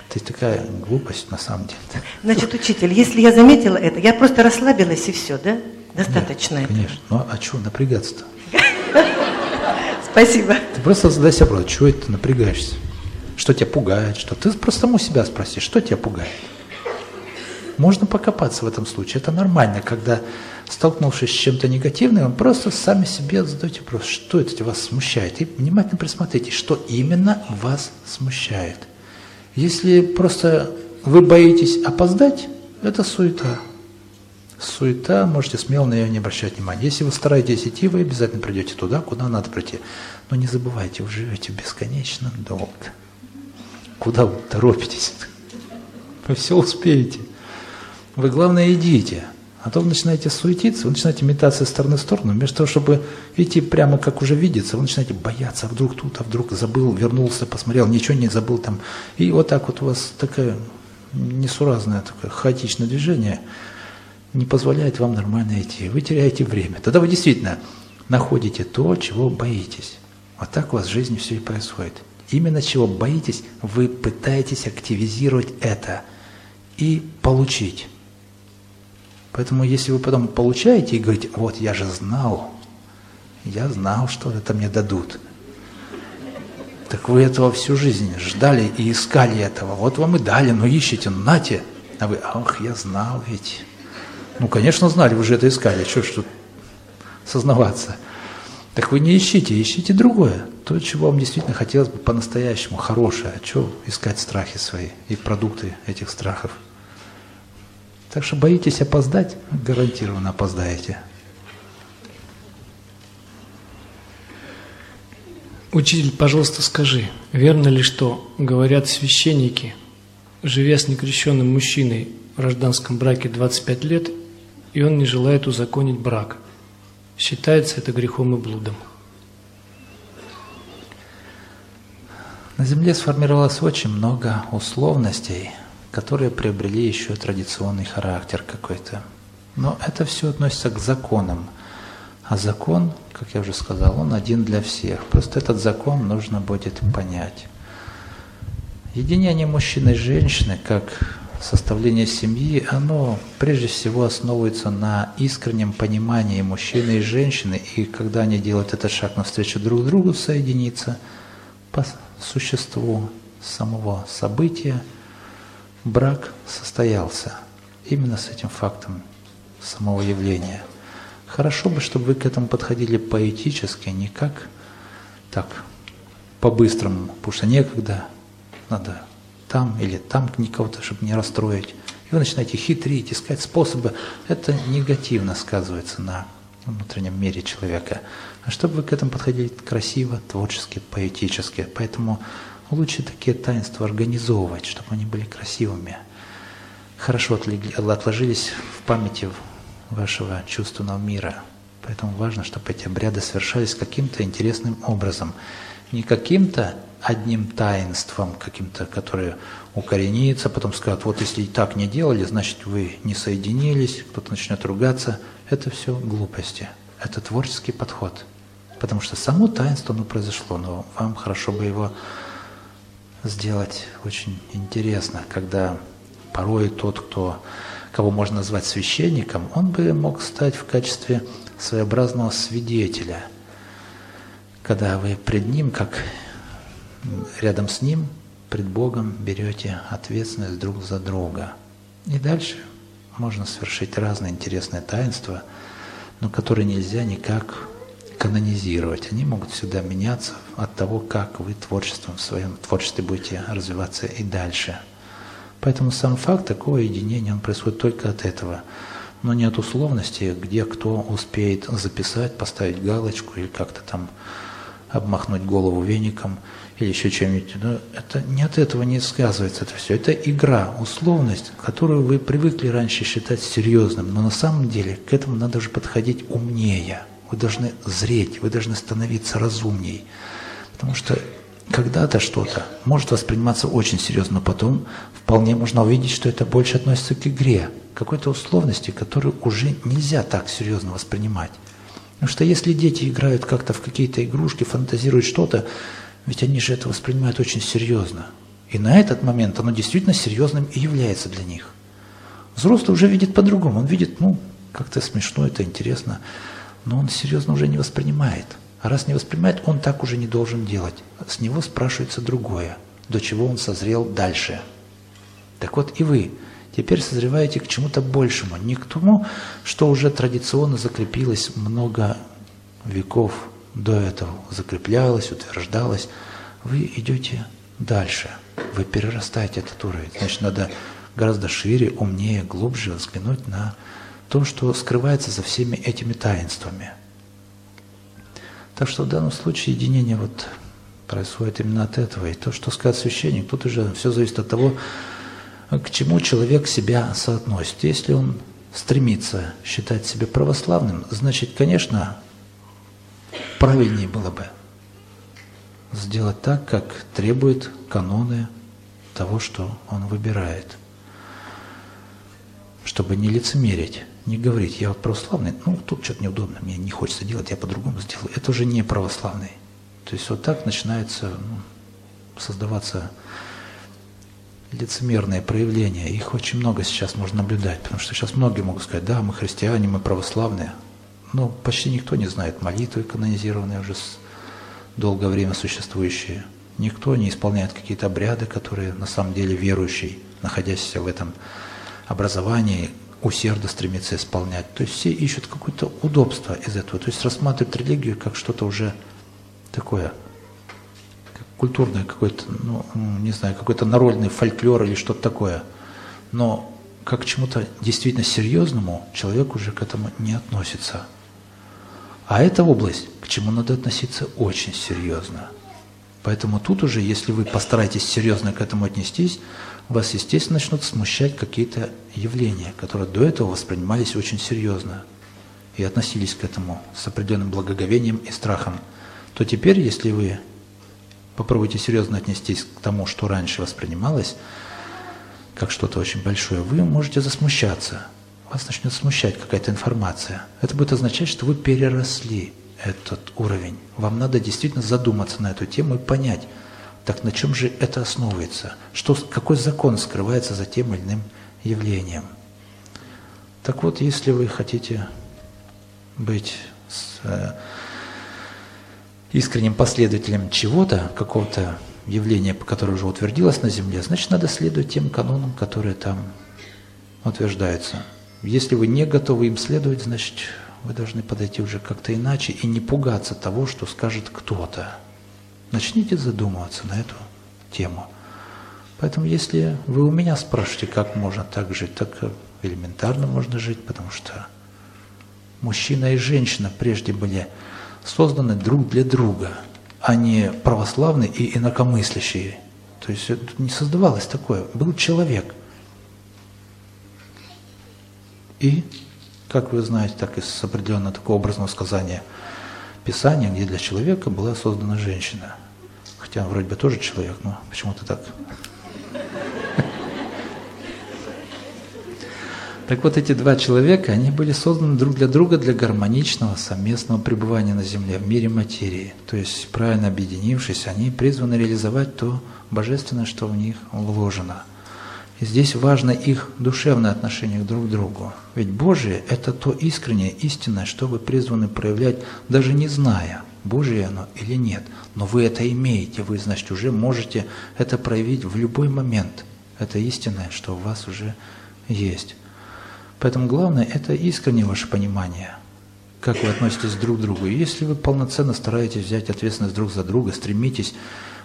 Это такая глупость на самом деле. Значит, учитель, если я заметила это, я просто расслабилась и все, да? Достаточно да, конечно. Ну, а что напрягаться-то? Спасибо. Ты просто задай себе вопрос, чего ты напрягаешься? Что тебя пугает? Что? Ты просто саму себя спроси, что тебя пугает? Можно покопаться в этом случае. Это нормально, когда, столкнувшись с чем-то негативным, просто сами себе задаете вопрос, что это вас смущает. И внимательно присмотрите, что именно вас смущает. Если просто вы боитесь опоздать, это суета. Суета, можете смело на нее не обращать внимания. Если вы стараетесь идти, вы обязательно придете туда, куда надо прийти. Но не забывайте, вы живете бесконечно долго. Куда вы торопитесь? Вы все успеете. Вы, главное, идите. А то вы начинаете суетиться, вы начинаете метаться из стороны в сторону. Вместо того, чтобы идти прямо, как уже видится, вы начинаете бояться, а вдруг тут, а вдруг забыл, вернулся, посмотрел, ничего не забыл там. И вот так вот у вас такое несуразное, такое хаотичное движение не позволяет вам нормально идти. Вы теряете время. Тогда вы действительно находите то, чего боитесь. Вот так у вас в жизни все и происходит. Именно чего боитесь, вы пытаетесь активизировать это и получить. Поэтому если вы потом получаете и говорите, вот я же знал, я знал, что это мне дадут. Так вы этого всю жизнь ждали и искали этого. Вот вам и дали, но ищите, ну нате. А вы, ах, я знал ведь. Ну, конечно, знали, вы же это искали. Что ж тут сознаваться? Так вы не ищите, ищите другое. То, чего вам действительно хотелось бы по-настоящему, хорошее. А что искать страхи свои и продукты этих страхов? Так что боитесь опоздать, гарантированно опоздаете. Учитель, пожалуйста, скажи, верно ли, что говорят священники, живя с некрещенным мужчиной в гражданском браке 25 лет, и он не желает узаконить брак, считается это грехом и блудом? На Земле сформировалось очень много условностей – которые приобрели еще традиционный характер какой-то. Но это все относится к законам. А закон, как я уже сказал, он один для всех. Просто этот закон нужно будет понять. Единение мужчины и женщины, как составление семьи, оно прежде всего основывается на искреннем понимании мужчины и женщины, и когда они делают этот шаг навстречу друг другу, соединиться по существу самого события – брак состоялся именно с этим фактом самого явления. Хорошо бы, чтобы вы к этому подходили поэтически, не как так, по-быстрому, потому что некогда, надо там или там никого-то, чтобы не расстроить. И вы начинаете хитрить, искать способы. Это негативно сказывается на внутреннем мире человека. А чтобы вы к этому подходили красиво, творчески, поэтически. Поэтому Лучше такие таинства организовывать, чтобы они были красивыми, хорошо отложились в памяти вашего чувственного мира. Поэтому важно, чтобы эти обряды совершались каким-то интересным образом. Не каким-то одним таинством, каким-то, которое укоренится, потом скажут, вот если и так не делали, значит вы не соединились, кто-то начнет ругаться. Это все глупости. Это творческий подход. Потому что само таинство, оно произошло, но вам хорошо бы его сделать очень интересно, когда порой тот, кто, кого можно назвать священником, он бы мог стать в качестве своеобразного свидетеля, когда вы пред ним, как рядом с ним, пред Богом берете ответственность друг за друга. И дальше можно совершить разные интересные таинства, но которые нельзя никак канонизировать. Они могут всегда меняться от того, как вы творчеством в своем творчестве будете развиваться и дальше. Поэтому сам факт такого единения, он происходит только от этого. Но не от условности, где кто успеет записать, поставить галочку или как-то там обмахнуть голову веником или еще чем-нибудь. Но это не от этого не сказывается это все. Это игра, условность, которую вы привыкли раньше считать серьезным. Но на самом деле к этому надо уже подходить умнее. Вы должны зреть, вы должны становиться разумней. Потому что когда-то что-то может восприниматься очень серьезно, но потом вполне можно увидеть, что это больше относится к игре, какой-то условности, которую уже нельзя так серьезно воспринимать. Потому что если дети играют как-то в какие-то игрушки, фантазируют что-то, ведь они же это воспринимают очень серьезно. И на этот момент оно действительно серьезным и является для них. Взрослый уже видит по-другому. Он видит, ну, как-то смешно, это интересно но он серьезно уже не воспринимает. А раз не воспринимает, он так уже не должен делать. С него спрашивается другое, до чего он созрел дальше. Так вот и вы теперь созреваете к чему-то большему, не к тому, что уже традиционно закрепилось много веков до этого, закреплялось, утверждалось. Вы идете дальше, вы перерастаете этот уровень. Значит, надо гораздо шире, умнее, глубже взглянуть на то, что скрывается за всеми этими таинствами. Так что в данном случае единение вот происходит именно от этого. И то, что сказал священник, тут уже все зависит от того, к чему человек себя соотносит. Если он стремится считать себя православным, значит, конечно, правильнее было бы сделать так, как требует каноны того, что он выбирает. Чтобы не лицемерить не говорить, я вот православный, ну тут что-то неудобно, мне не хочется делать, я по-другому сделаю. Это уже не православный. То есть вот так начинается ну, создаваться лицемерные проявления. Их очень много сейчас можно наблюдать, потому что сейчас многие могут сказать, да, мы христиане, мы православные. Но почти никто не знает молитвы канонизированные уже долгое время существующие. Никто не исполняет какие-то обряды, которые на самом деле верующий, находящийся в этом образовании, усердно стремится исполнять. То есть все ищут какое-то удобство из этого. То есть рассматривают религию как что-то уже такое, как культурное какое-то, ну, не знаю, какой-то народный фольклор или что-то такое. Но как к чему-то действительно серьезному человек уже к этому не относится. А эта область, к чему надо относиться очень серьезно. Поэтому тут уже, если вы постараетесь серьезно к этому отнестись, вас, естественно, начнут смущать какие-то явления, которые до этого воспринимались очень серьезно и относились к этому с определенным благоговением и страхом, то теперь, если вы попробуете серьезно отнестись к тому, что раньше воспринималось как что-то очень большое, вы можете засмущаться. Вас начнет смущать какая-то информация. Это будет означать, что вы переросли этот уровень. Вам надо действительно задуматься на эту тему и понять, так на чем же это основывается? Что, какой закон скрывается за тем или иным явлением? Так вот, если вы хотите быть с, э, искренним последователем чего-то, какого-то явления, которое уже утвердилось на Земле, значит, надо следовать тем канонам, которые там утверждаются. Если вы не готовы им следовать, значит, вы должны подойти уже как-то иначе и не пугаться того, что скажет кто-то. Начните задумываться на эту тему. Поэтому если вы у меня спрашиваете, как можно так жить, так элементарно можно жить, потому что мужчина и женщина прежде были созданы друг для друга, а не православные и инакомыслящие. То есть не создавалось такое. Был человек. И, как вы знаете, так из определенного такого образного сказания – Писание, где для человека была создана женщина. Хотя он вроде бы тоже человек, но почему-то так. Так вот, эти два человека, они были созданы друг для друга для гармоничного совместного пребывания на Земле, в мире материи. То есть, правильно объединившись, они призваны реализовать то божественное, что в них вложено – и здесь важно их душевное отношение друг к другу. Ведь Божие – это то искреннее, истинное, что вы призваны проявлять, даже не зная, Божие оно или нет. Но вы это имеете, вы, значит, уже можете это проявить в любой момент. Это истинное, что у вас уже есть. Поэтому главное – это искреннее ваше понимание, как вы относитесь друг к другу. И если вы полноценно стараетесь взять ответственность друг за друга, стремитесь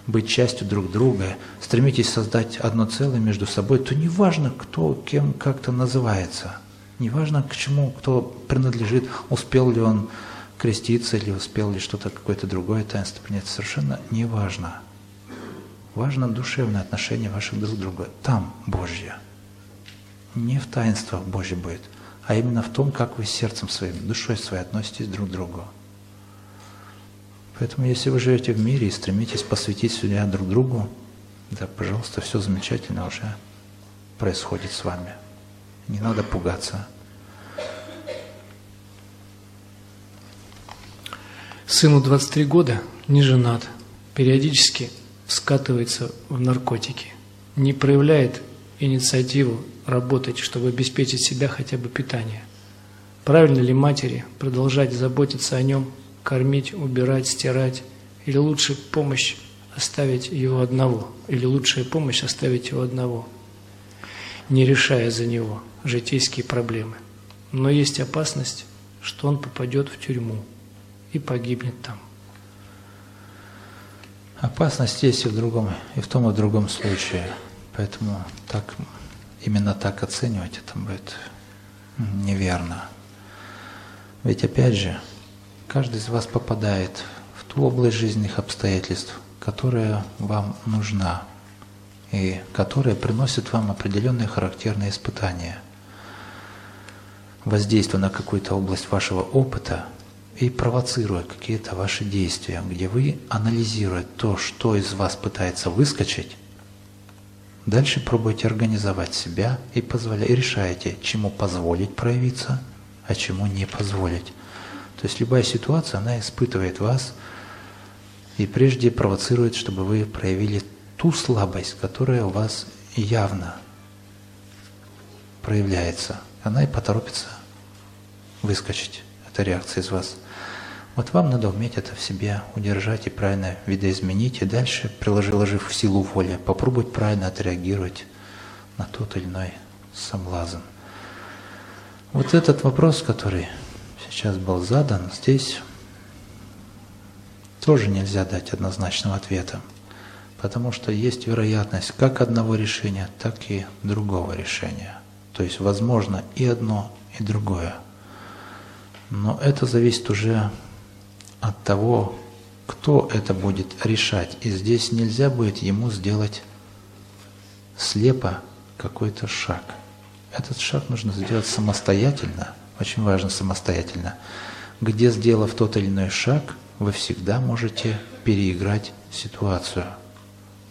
быть частью друг друга, стремитесь создать одно целое между собой, то неважно, кто кем как-то называется, неважно, к чему кто принадлежит, успел ли он креститься или успел ли что-то, какое-то другое таинство принять, совершенно неважно. Важно душевное отношение ваших друг к другу. Там Божье. Не в таинствах Божье будет, а именно в том, как вы сердцем своим, душой своей относитесь друг к другу. Поэтому если вы живете в мире и стремитесь посвятить себя друг другу, да, пожалуйста, все замечательно уже происходит с вами. Не надо пугаться. Сыну 23 года, не женат, периодически скатывается в наркотики, не проявляет инициативу работать, чтобы обеспечить себя хотя бы питание. Правильно ли матери продолжать заботиться о нем кормить, убирать, стирать, или лучше помощь оставить его одного, или лучшая помощь оставить его одного, не решая за него житейские проблемы. Но есть опасность, что он попадет в тюрьму и погибнет там. Опасность есть и в другом, и в том, и в другом случае. Поэтому так, именно так оценивать это будет неверно. Ведь опять же, каждый из вас попадает в ту область жизненных обстоятельств, которая вам нужна и которая приносит вам определенные характерные испытания. Воздействуя на какую-то область вашего опыта и провоцируя какие-то ваши действия, где вы, анализируя то, что из вас пытается выскочить, дальше пробуйте организовать себя и, позволя... и решаете, чему позволить проявиться, а чему не позволить. То есть любая ситуация, она испытывает вас и прежде провоцирует, чтобы вы проявили ту слабость, которая у вас явно проявляется. Она и поторопится выскочить, эта реакция из вас. Вот вам надо уметь это в себе удержать и правильно видоизменить, и дальше, приложив силу воли, попробовать правильно отреагировать на тот или иной соблазн. Вот этот вопрос, который сейчас был задан, здесь тоже нельзя дать однозначного ответа, потому что есть вероятность как одного решения, так и другого решения. То есть возможно и одно, и другое. Но это зависит уже от того, кто это будет решать. И здесь нельзя будет ему сделать слепо какой-то шаг. Этот шаг нужно сделать самостоятельно, очень важно самостоятельно, где, сделав тот или иной шаг, вы всегда можете переиграть ситуацию.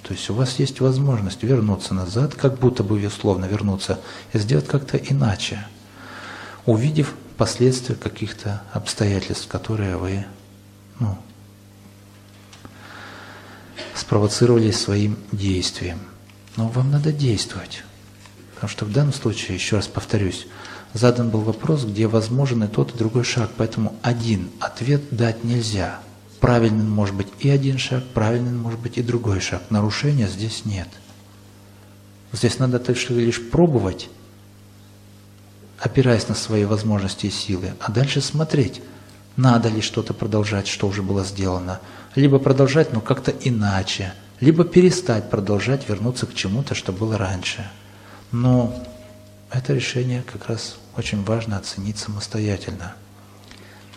То есть у вас есть возможность вернуться назад, как будто бы условно вернуться, и сделать как-то иначе, увидев последствия каких-то обстоятельств, которые вы ну, спровоцировали своим действием. Но вам надо действовать. Потому что в данном случае, еще раз повторюсь, задан был вопрос, где возможен и тот, и другой шаг. Поэтому один ответ дать нельзя. Правильным может быть и один шаг, правильным может быть и другой шаг. Нарушения здесь нет. Здесь надо лишь пробовать, опираясь на свои возможности и силы, а дальше смотреть, надо ли что-то продолжать, что уже было сделано, либо продолжать, но как-то иначе, либо перестать продолжать, вернуться к чему-то, что было раньше. Но это решение как раз очень важно оценить самостоятельно.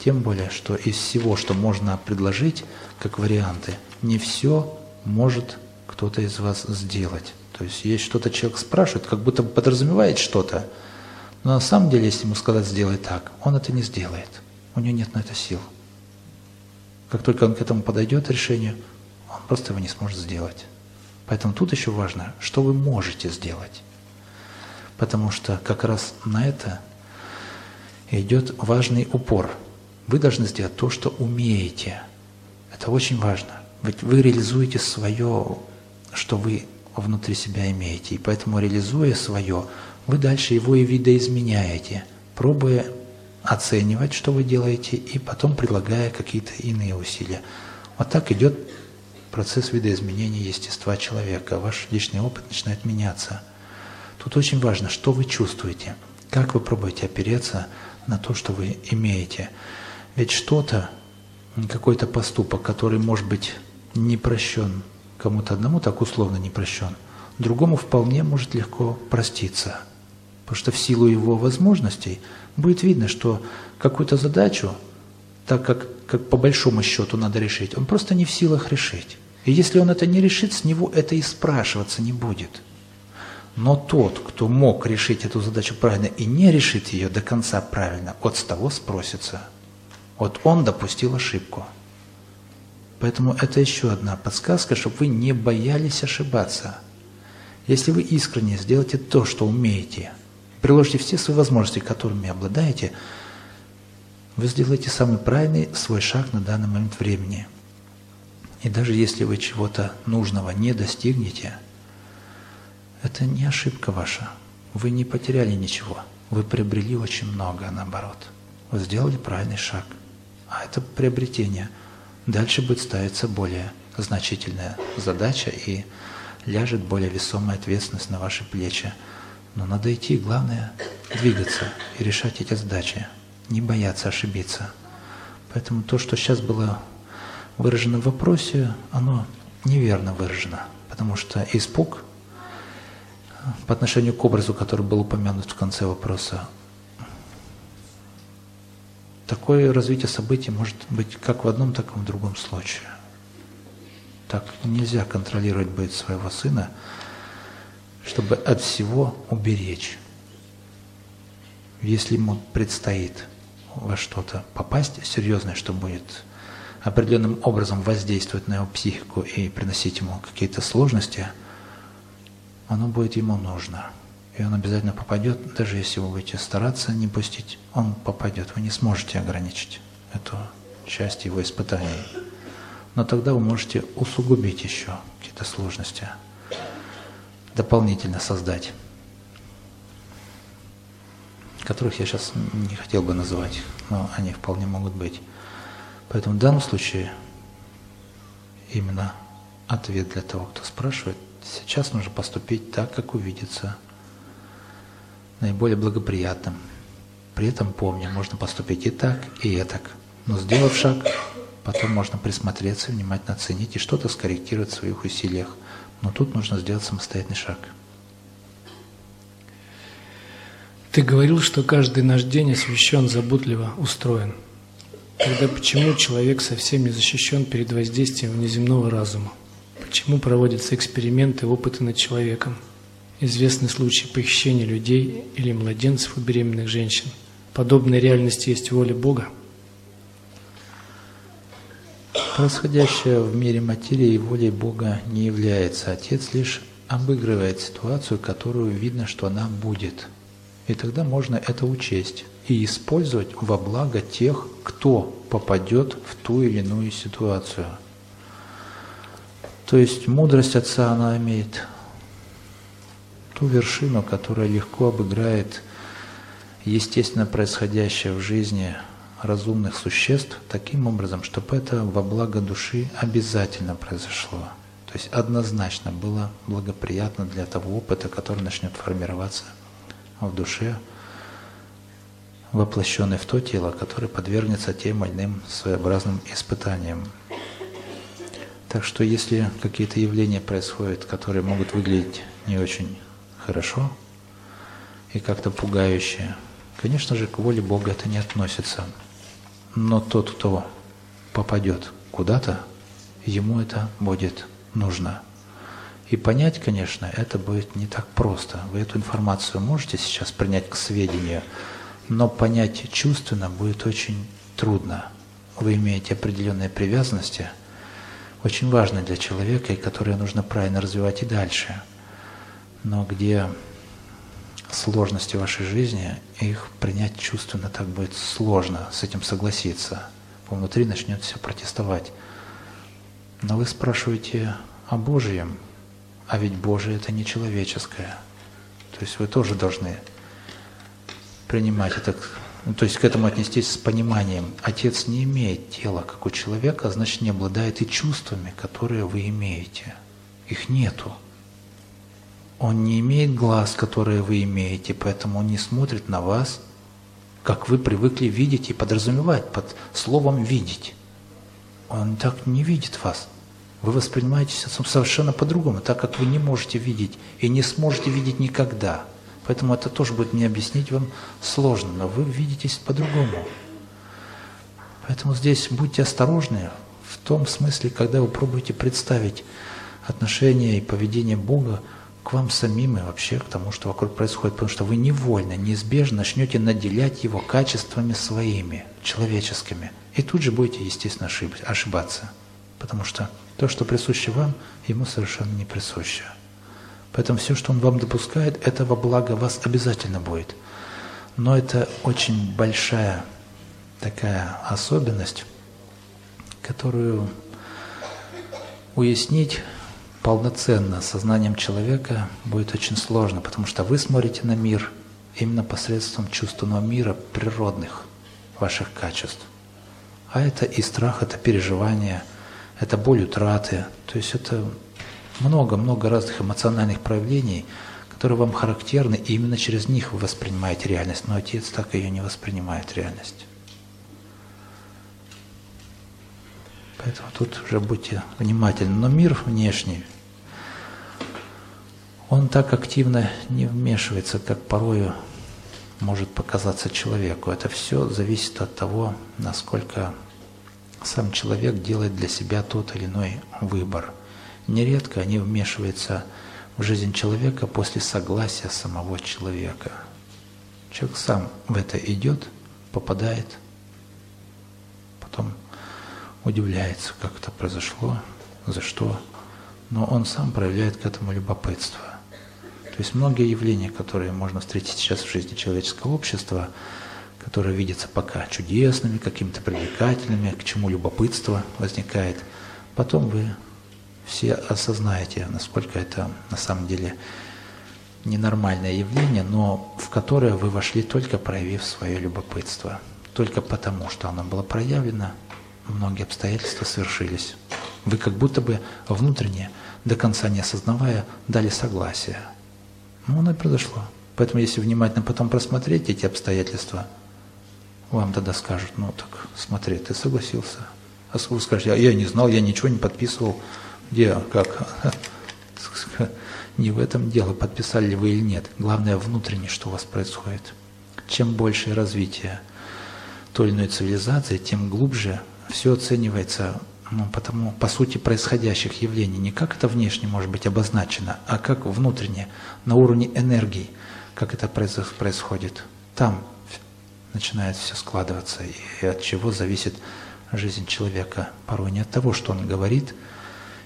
Тем более, что из всего, что можно предложить как варианты, не все может кто-то из вас сделать. То есть есть что-то человек спрашивает, как будто подразумевает что-то, но на самом деле, если ему сказать «сделай так», он это не сделает. У него нет на это сил. Как только он к этому подойдет решению, он просто его не сможет сделать. Поэтому тут еще важно, что вы можете сделать. Потому что как раз на это идет важный упор. Вы должны сделать то, что умеете. Это очень важно. Ведь вы реализуете свое, что вы внутри себя имеете. И поэтому, реализуя свое, вы дальше его и видоизменяете, пробуя оценивать, что вы делаете, и потом предлагая какие-то иные усилия. Вот так идет процесс видоизменения естества человека. Ваш личный опыт начинает меняться – Тут очень важно, что вы чувствуете, как вы пробуете опереться на то, что вы имеете. Ведь что-то, какой-то поступок, который может быть не прощен кому-то одному, так условно не прощен, другому вполне может легко проститься. Потому что в силу его возможностей будет видно, что какую-то задачу, так как, как по большому счету надо решить, он просто не в силах решить. И если он это не решит, с него это и спрашиваться не будет – но тот, кто мог решить эту задачу правильно и не решит ее до конца правильно, вот с того спросится. Вот он допустил ошибку. Поэтому это еще одна подсказка, чтобы вы не боялись ошибаться. Если вы искренне сделаете то, что умеете, приложите все свои возможности, которыми обладаете, вы сделаете самый правильный свой шаг на данный момент времени. И даже если вы чего-то нужного не достигнете – это не ошибка ваша. Вы не потеряли ничего. Вы приобрели очень много, наоборот. Вы сделали правильный шаг. а это приобретение. Дальше будет ставиться более значительная задача и ляжет более весомая ответственность на ваши плечи. Но надо идти, главное двигаться и решать эти задачи, не бояться ошибиться. Поэтому то, что сейчас было выражено в вопросе, оно неверно выражено, потому что испуг по отношению к образу, который был упомянут в конце вопроса, такое развитие событий может быть как в одном, так и в другом случае. Так нельзя контролировать будет своего сына, чтобы от всего уберечь. Если ему предстоит во что-то попасть серьезное, что будет определенным образом воздействовать на его психику и приносить ему какие-то сложности, оно будет ему нужно. И он обязательно попадет, даже если вы будете стараться не пустить, он попадет. Вы не сможете ограничить эту часть его испытаний. Но тогда вы можете усугубить еще какие-то сложности, дополнительно создать, которых я сейчас не хотел бы называть, но они вполне могут быть. Поэтому в данном случае именно ответ для того, кто спрашивает, сейчас нужно поступить так, как увидится наиболее благоприятным. При этом помни, можно поступить и так, и так. Но сделав шаг, потом можно присмотреться, внимательно оценить и что-то скорректировать в своих усилиях. Но тут нужно сделать самостоятельный шаг. Ты говорил, что каждый наш день освящен, заботливо устроен. Тогда почему человек совсем не защищен перед воздействием внеземного разума? Почему проводятся эксперименты, опыты над человеком? Известны случаи похищения людей или младенцев у беременных женщин. Подобной реальности есть воля Бога? Происходящее в мире материи волей Бога не является. Отец лишь обыгрывает ситуацию, которую видно, что она будет. И тогда можно это учесть и использовать во благо тех, кто попадет в ту или иную ситуацию. То есть мудрость Отца, она имеет ту вершину, которая легко обыграет естественно происходящее в жизни разумных существ таким образом, чтобы это во благо души обязательно произошло. То есть однозначно было благоприятно для того опыта, который начнет формироваться в душе, воплощенный в то тело, которое подвергнется тем или иным своеобразным испытаниям. Так что если какие-то явления происходят, которые могут выглядеть не очень хорошо и как-то пугающие, конечно же, к воле Бога это не относится. Но тот, кто попадет куда-то, ему это будет нужно. И понять, конечно, это будет не так просто. Вы эту информацию можете сейчас принять к сведению, но понять чувственно будет очень трудно. Вы имеете определенные привязанности, очень важные для человека, и которые нужно правильно развивать и дальше. Но где сложности вашей жизни, их принять чувственно так будет сложно, с этим согласиться. Внутри начнет все протестовать. Но вы спрашиваете о Божьем, а ведь Божие это не человеческое. То есть вы тоже должны принимать это, ну, то есть к этому отнестись с пониманием. Отец не имеет тела, как у человека, а значит не обладает и чувствами, которые вы имеете. Их нету. Он не имеет глаз, которые вы имеете, поэтому он не смотрит на вас, как вы привыкли видеть и подразумевать под словом «видеть». Он так не видит вас. Вы воспринимаете совершенно по-другому, так как вы не можете видеть и не сможете видеть никогда. Поэтому это тоже будет мне объяснить вам сложно, но вы видитесь по-другому. Поэтому здесь будьте осторожны в том смысле, когда вы пробуете представить отношения и поведение Бога к вам самим и вообще к тому, что вокруг происходит, потому что вы невольно, неизбежно начнете наделять его качествами своими, человеческими. И тут же будете, естественно, ошибаться, потому что то, что присуще вам, ему совершенно не присуще. Поэтому все, что он вам допускает, это во благо вас обязательно будет. Но это очень большая такая особенность, которую уяснить полноценно сознанием человека будет очень сложно, потому что вы смотрите на мир именно посредством чувственного мира природных ваших качеств. А это и страх, это переживание, это боль утраты. То есть это много-много разных эмоциональных проявлений, которые вам характерны, и именно через них вы воспринимаете реальность. Но отец так ее не воспринимает реальность. Поэтому тут уже будьте внимательны. Но мир внешний, он так активно не вмешивается, как порою может показаться человеку. Это все зависит от того, насколько сам человек делает для себя тот или иной выбор. Нередко они вмешиваются в жизнь человека после согласия самого человека. Человек сам в это идет, попадает, потом удивляется, как это произошло, за что, но он сам проявляет к этому любопытство. То есть многие явления, которые можно встретить сейчас в жизни человеческого общества, которые видятся пока чудесными, какими-то привлекательными, к чему любопытство возникает, потом вы все осознаете, насколько это на самом деле ненормальное явление, но в которое вы вошли только проявив свое любопытство. Только потому, что оно было проявлено, многие обстоятельства свершились. Вы как будто бы внутренне, до конца не осознавая, дали согласие – ну, оно и произошло. Поэтому, если внимательно потом просмотреть эти обстоятельства, вам тогда скажут, ну так смотри, ты согласился. А вы скажете, я, я не знал, я ничего не подписывал. Где, как? Не в этом дело, подписали ли вы или нет. Главное внутренне, что у вас происходит. Чем больше развитие той или иной цивилизации, тем глубже все оценивается ну, потому, по сути, происходящих явлений, не как это внешне может быть обозначено, а как внутренне, на уровне энергии, как это происходит. Там начинает все складываться, и от чего зависит жизнь человека. Порой не от того, что он говорит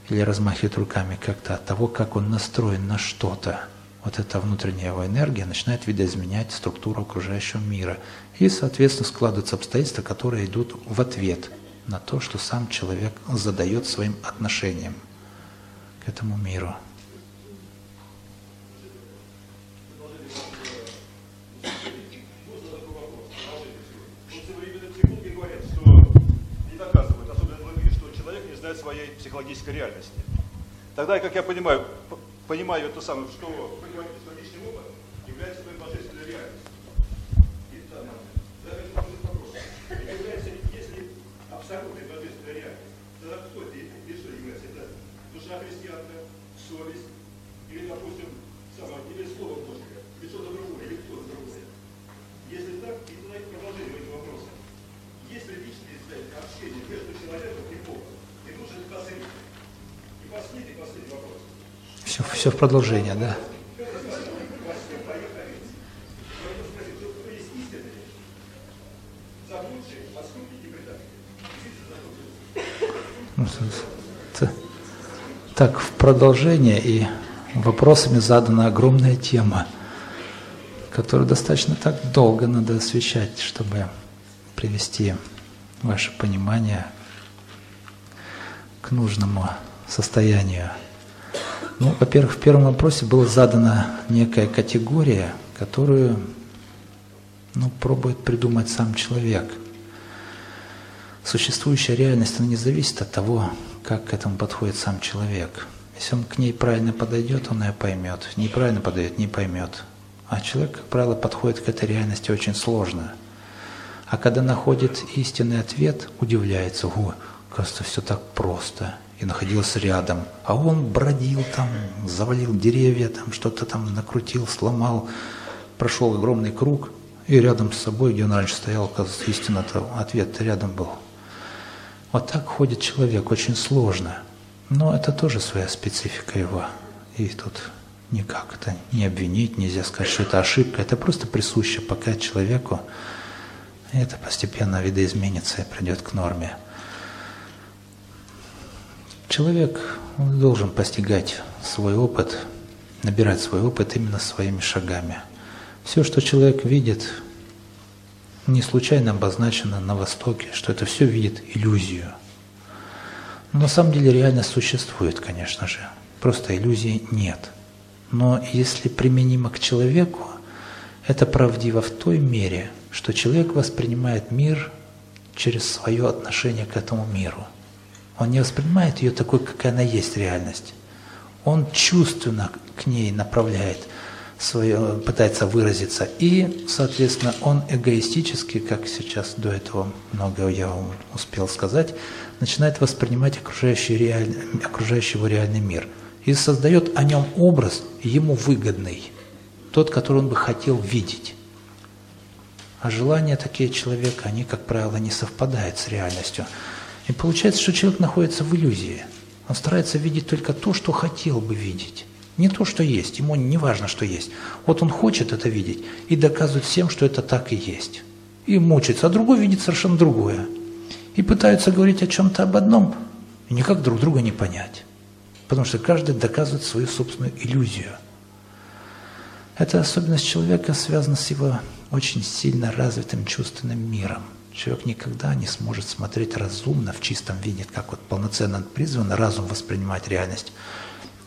или размахивает руками, как-то от того, как он настроен на что-то. Вот эта внутренняя его энергия начинает видоизменять структуру окружающего мира. И, соответственно, складываются обстоятельства, которые идут в ответ – на то, что сам человек задает своим отношением к этому миру. Своей психологической реальности. Тогда, как я понимаю, понимаю это самое, что предводительство личным опытом является божественной реальностью. И там, да, это вопрос. Является абсолютной божественной реальности. Тогда кто это и что является? Это душа христианка, совесть, или, допустим, самое, или слово Божье, или что-то другое, или кто-то другое. Если так, и продолжение этого вопроса. Если личное общение между человеком и Богом, и нужен посредник. И последний, последний вопрос. Все, все в продолжение, да? Так, в продолжение и вопросами задана огромная тема, которую достаточно так долго надо освещать, чтобы привести ваше понимание к нужному состоянию. Ну, во-первых, в первом вопросе была задана некая категория, которую ну, пробует придумать сам человек – существующая реальность, она не зависит от того, как к этому подходит сам человек. Если он к ней правильно подойдет, он ее поймет. Неправильно подойдет, не поймет. А человек, как правило, подходит к этой реальности очень сложно. А когда находит истинный ответ, удивляется, о, кажется, все так просто. И находился рядом. А он бродил там, завалил деревья, там что-то там накрутил, сломал, прошел огромный круг, и рядом с собой, где он раньше стоял, оказывается, истинный ответ рядом был. Вот так ходит человек, очень сложно. Но это тоже своя специфика его. И тут никак это не обвинить, нельзя сказать, что это ошибка. Это просто присуще пока человеку. И это постепенно видоизменится и придет к норме. Человек должен постигать свой опыт, набирать свой опыт именно своими шагами. Все, что человек видит, не случайно обозначено на Востоке, что это все видит иллюзию. Но на самом деле реальность существует, конечно же. Просто иллюзии нет. Но если применимо к человеку, это правдиво в той мере, что человек воспринимает мир через свое отношение к этому миру. Он не воспринимает ее такой, какая она есть реальность. Он чувственно к ней направляет свое, пытается выразиться. И, соответственно, он эгоистически, как сейчас до этого много я успел сказать, начинает воспринимать окружающий, реаль... окружающий его реальный мир и создает о нем образ ему выгодный, тот, который он бы хотел видеть. А желания такие человека, они, как правило, не совпадают с реальностью. И получается, что человек находится в иллюзии. Он старается видеть только то, что хотел бы видеть. Не то, что есть. Ему не важно, что есть. Вот он хочет это видеть и доказывает всем, что это так и есть. И мучается. А другой видит совершенно другое. И пытаются говорить о чем-то об одном, и никак друг друга не понять. Потому что каждый доказывает свою собственную иллюзию. Эта особенность человека связана с его очень сильно развитым чувственным миром. Человек никогда не сможет смотреть разумно в чистом виде, как вот полноценно призван разум воспринимать реальность.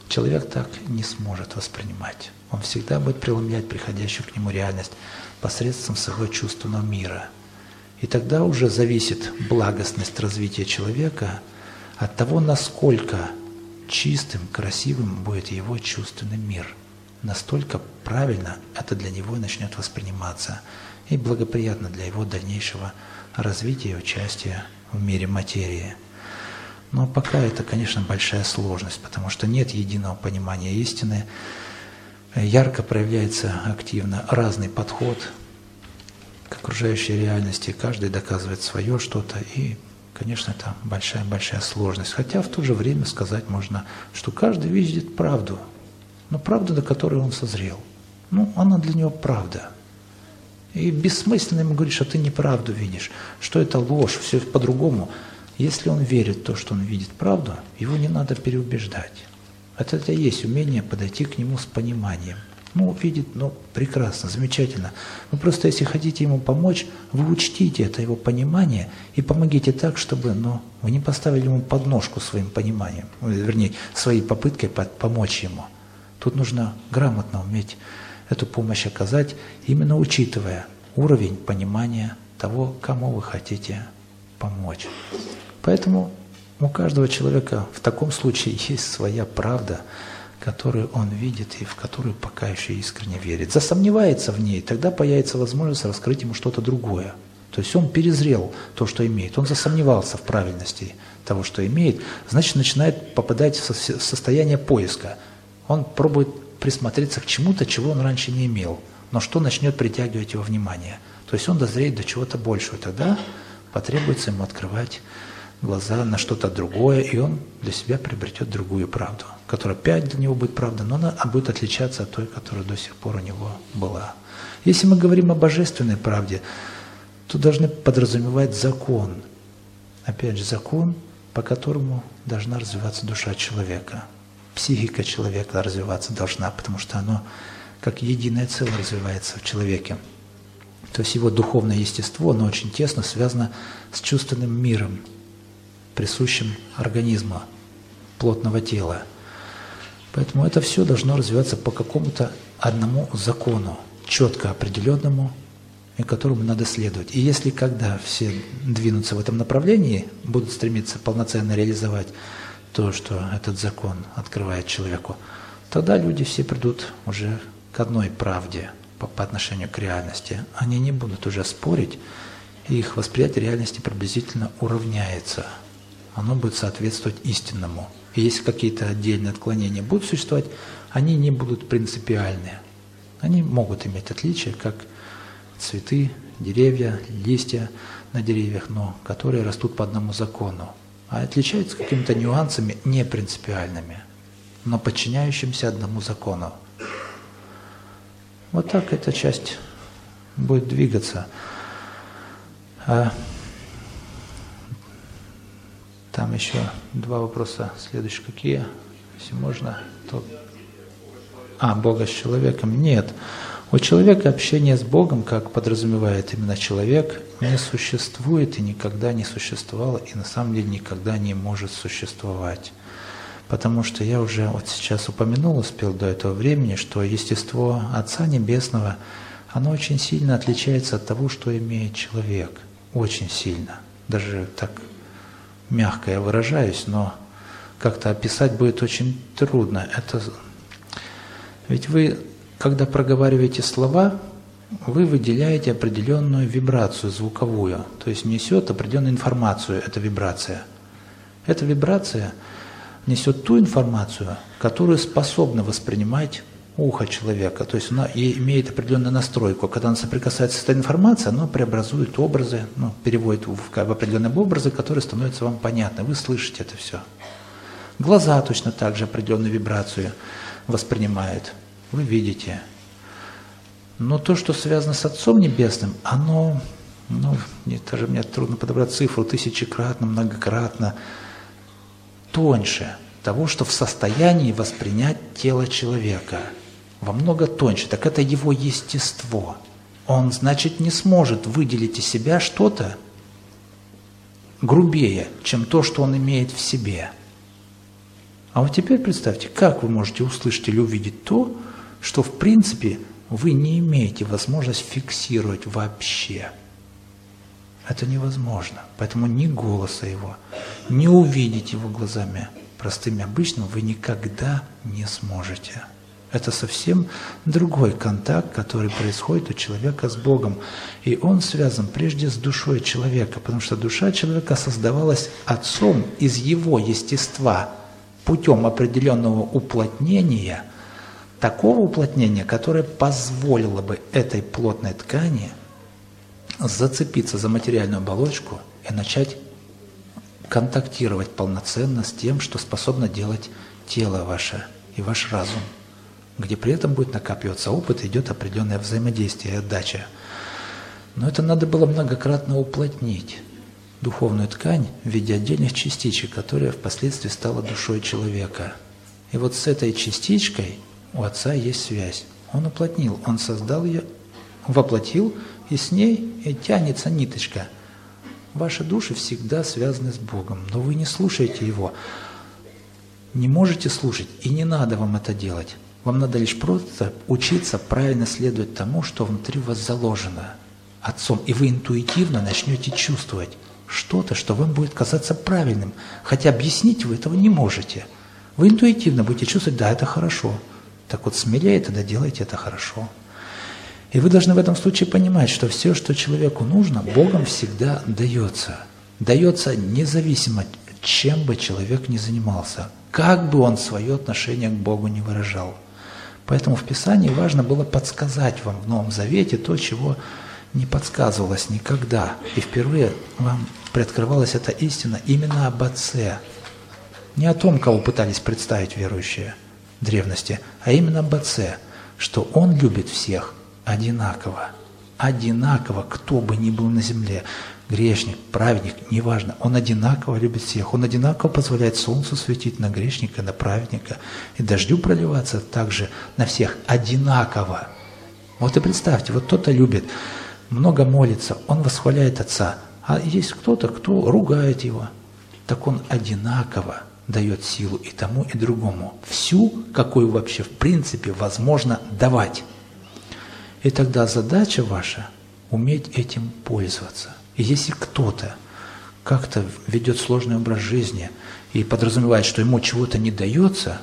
Человек так не сможет воспринимать. Он всегда будет преломлять приходящую к нему реальность посредством своего чувственного мира. И тогда уже зависит благостность развития человека от того, насколько чистым, красивым будет его чувственный мир – настолько правильно это для него начнет восприниматься и благоприятно для его дальнейшего развития и участия в мире материи. Но пока это, конечно, большая сложность, потому что нет единого понимания истины, ярко проявляется активно разный подход к окружающей реальности, каждый доказывает свое что-то, и, конечно, это большая-большая сложность. Хотя в то же время сказать можно, что каждый видит правду – но правда, до которой он созрел. Ну, она для него правда. И бессмысленно ему говорить, что ты неправду видишь, что это ложь, все по-другому. Если он верит в то, что он видит правду, его не надо переубеждать. Это, это и есть умение подойти к нему с пониманием. Ну, видит, ну, прекрасно, замечательно. Но просто если хотите ему помочь, вы учтите это его понимание и помогите так, чтобы, ну, вы не поставили ему подножку своим пониманием, вернее, своей попыткой помочь ему. Тут нужно грамотно уметь эту помощь оказать, именно учитывая уровень понимания того, кому вы хотите помочь. Поэтому у каждого человека в таком случае есть своя правда, которую он видит и в которую пока еще искренне верит. Засомневается в ней, тогда появится возможность раскрыть ему что-то другое. То есть он перезрел то, что имеет, он засомневался в правильности того, что имеет, значит, начинает попадать в состояние поиска – он пробует присмотреться к чему-то, чего он раньше не имел, но что начнет притягивать его внимание. То есть он дозреет до чего-то большего. Тогда потребуется ему открывать глаза на что-то другое, и он для себя приобретет другую правду, которая опять для него будет правда, но она будет отличаться от той, которая до сих пор у него была. Если мы говорим о божественной правде, то должны подразумевать закон. Опять же, закон, по которому должна развиваться душа человека – психика человека развиваться должна, потому что оно как единое целое развивается в человеке. То есть его духовное естество, оно очень тесно связано с чувственным миром, присущим организму, плотного тела. Поэтому это все должно развиваться по какому-то одному закону, четко определенному, и которому надо следовать. И если когда все двинутся в этом направлении, будут стремиться полноценно реализовать то, что этот закон открывает человеку, тогда люди все придут уже к одной правде по, по отношению к реальности. Они не будут уже спорить, и их восприятие реальности приблизительно уравняется. Оно будет соответствовать истинному. И если какие-то отдельные отклонения будут существовать, они не будут принципиальны. Они могут иметь отличия, как цветы, деревья, листья на деревьях, но которые растут по одному закону а отличаются какими-то нюансами не принципиальными, но подчиняющимся одному закону. Вот так эта часть будет двигаться. А там еще два вопроса следующие какие, если можно, то... А, Бога с человеком? Нет. У человека общение с Богом, как подразумевает именно человек, не существует и никогда не существовало, и на самом деле никогда не может существовать. Потому что я уже вот сейчас упомянул, успел до этого времени, что естество Отца Небесного, оно очень сильно отличается от того, что имеет человек. Очень сильно. даже так мягко я выражаюсь, но как-то описать будет очень трудно. Это... Ведь вы, когда проговариваете слова, вы выделяете определенную вибрацию звуковую, то есть несет определенную информацию эта вибрация. Эта вибрация несет ту информацию, которую способна воспринимать ухо человека. То есть она имеет определенную настройку. Когда она соприкасается с этой информацией, она преобразует образы, ну, переводит в, в определенные образы, которые становятся вам понятны. Вы слышите это все. Глаза точно так же определенную вибрацию воспринимают. Вы видите. Но то, что связано с Отцом Небесным, оно, ну, даже мне трудно подобрать цифру, тысячекратно, многократно, тоньше того, что в состоянии воспринять тело человека – во много тоньше, так это его естество. Он, значит, не сможет выделить из себя что-то грубее, чем то, что он имеет в себе. А вот теперь представьте, как вы можете услышать или увидеть то, что в принципе вы не имеете возможность фиксировать вообще. Это невозможно. Поэтому ни голоса его, ни увидеть его глазами простыми обычными вы никогда не сможете. Это совсем другой контакт, который происходит у человека с Богом. И он связан прежде с душой человека, потому что душа человека создавалась Отцом из его естества путем определенного уплотнения, такого уплотнения, которое позволило бы этой плотной ткани зацепиться за материальную оболочку и начать контактировать полноценно с тем, что способно делать тело ваше и ваш разум где при этом будет накапливаться опыт, идет определенное взаимодействие и отдача. Но это надо было многократно уплотнить духовную ткань в виде отдельных частичек, которая впоследствии стала душой человека. И вот с этой частичкой у Отца есть связь. Он уплотнил, Он создал ее, воплотил, и с ней и тянется ниточка. Ваши души всегда связаны с Богом, но вы не слушаете Его. Не можете слушать, и не надо вам это делать. Вам надо лишь просто учиться правильно следовать тому, что внутри вас заложено Отцом. И вы интуитивно начнете чувствовать что-то, что вам будет казаться правильным. Хотя объяснить вы этого не можете. Вы интуитивно будете чувствовать, да, это хорошо. Так вот смелее тогда делайте это хорошо. И вы должны в этом случае понимать, что все, что человеку нужно, Богом всегда дается. Дается независимо, чем бы человек ни занимался, как бы он свое отношение к Богу не выражал. Поэтому в Писании важно было подсказать вам в Новом Завете то, чего не подсказывалось никогда. И впервые вам приоткрывалась эта истина именно об Отце. Не о том, кого пытались представить верующие древности, а именно Отце, что Он любит всех одинаково. Одинаково, кто бы ни был на земле грешник, праведник, неважно, он одинаково любит всех, он одинаково позволяет солнцу светить на грешника, на праведника, и дождю проливаться также на всех одинаково. Вот и представьте, вот кто-то любит, много молится, он восхваляет Отца, а есть кто-то, кто ругает его. Так он одинаково дает силу и тому, и другому. Всю, какую вообще в принципе возможно давать. И тогда задача ваша – уметь этим пользоваться. И если кто-то как-то ведет сложный образ жизни и подразумевает, что ему чего-то не дается,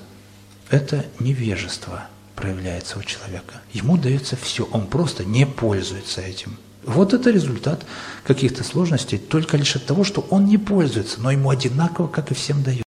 это невежество проявляется у человека. Ему дается все, он просто не пользуется этим. Вот это результат каких-то сложностей только лишь от того, что он не пользуется, но ему одинаково, как и всем дает.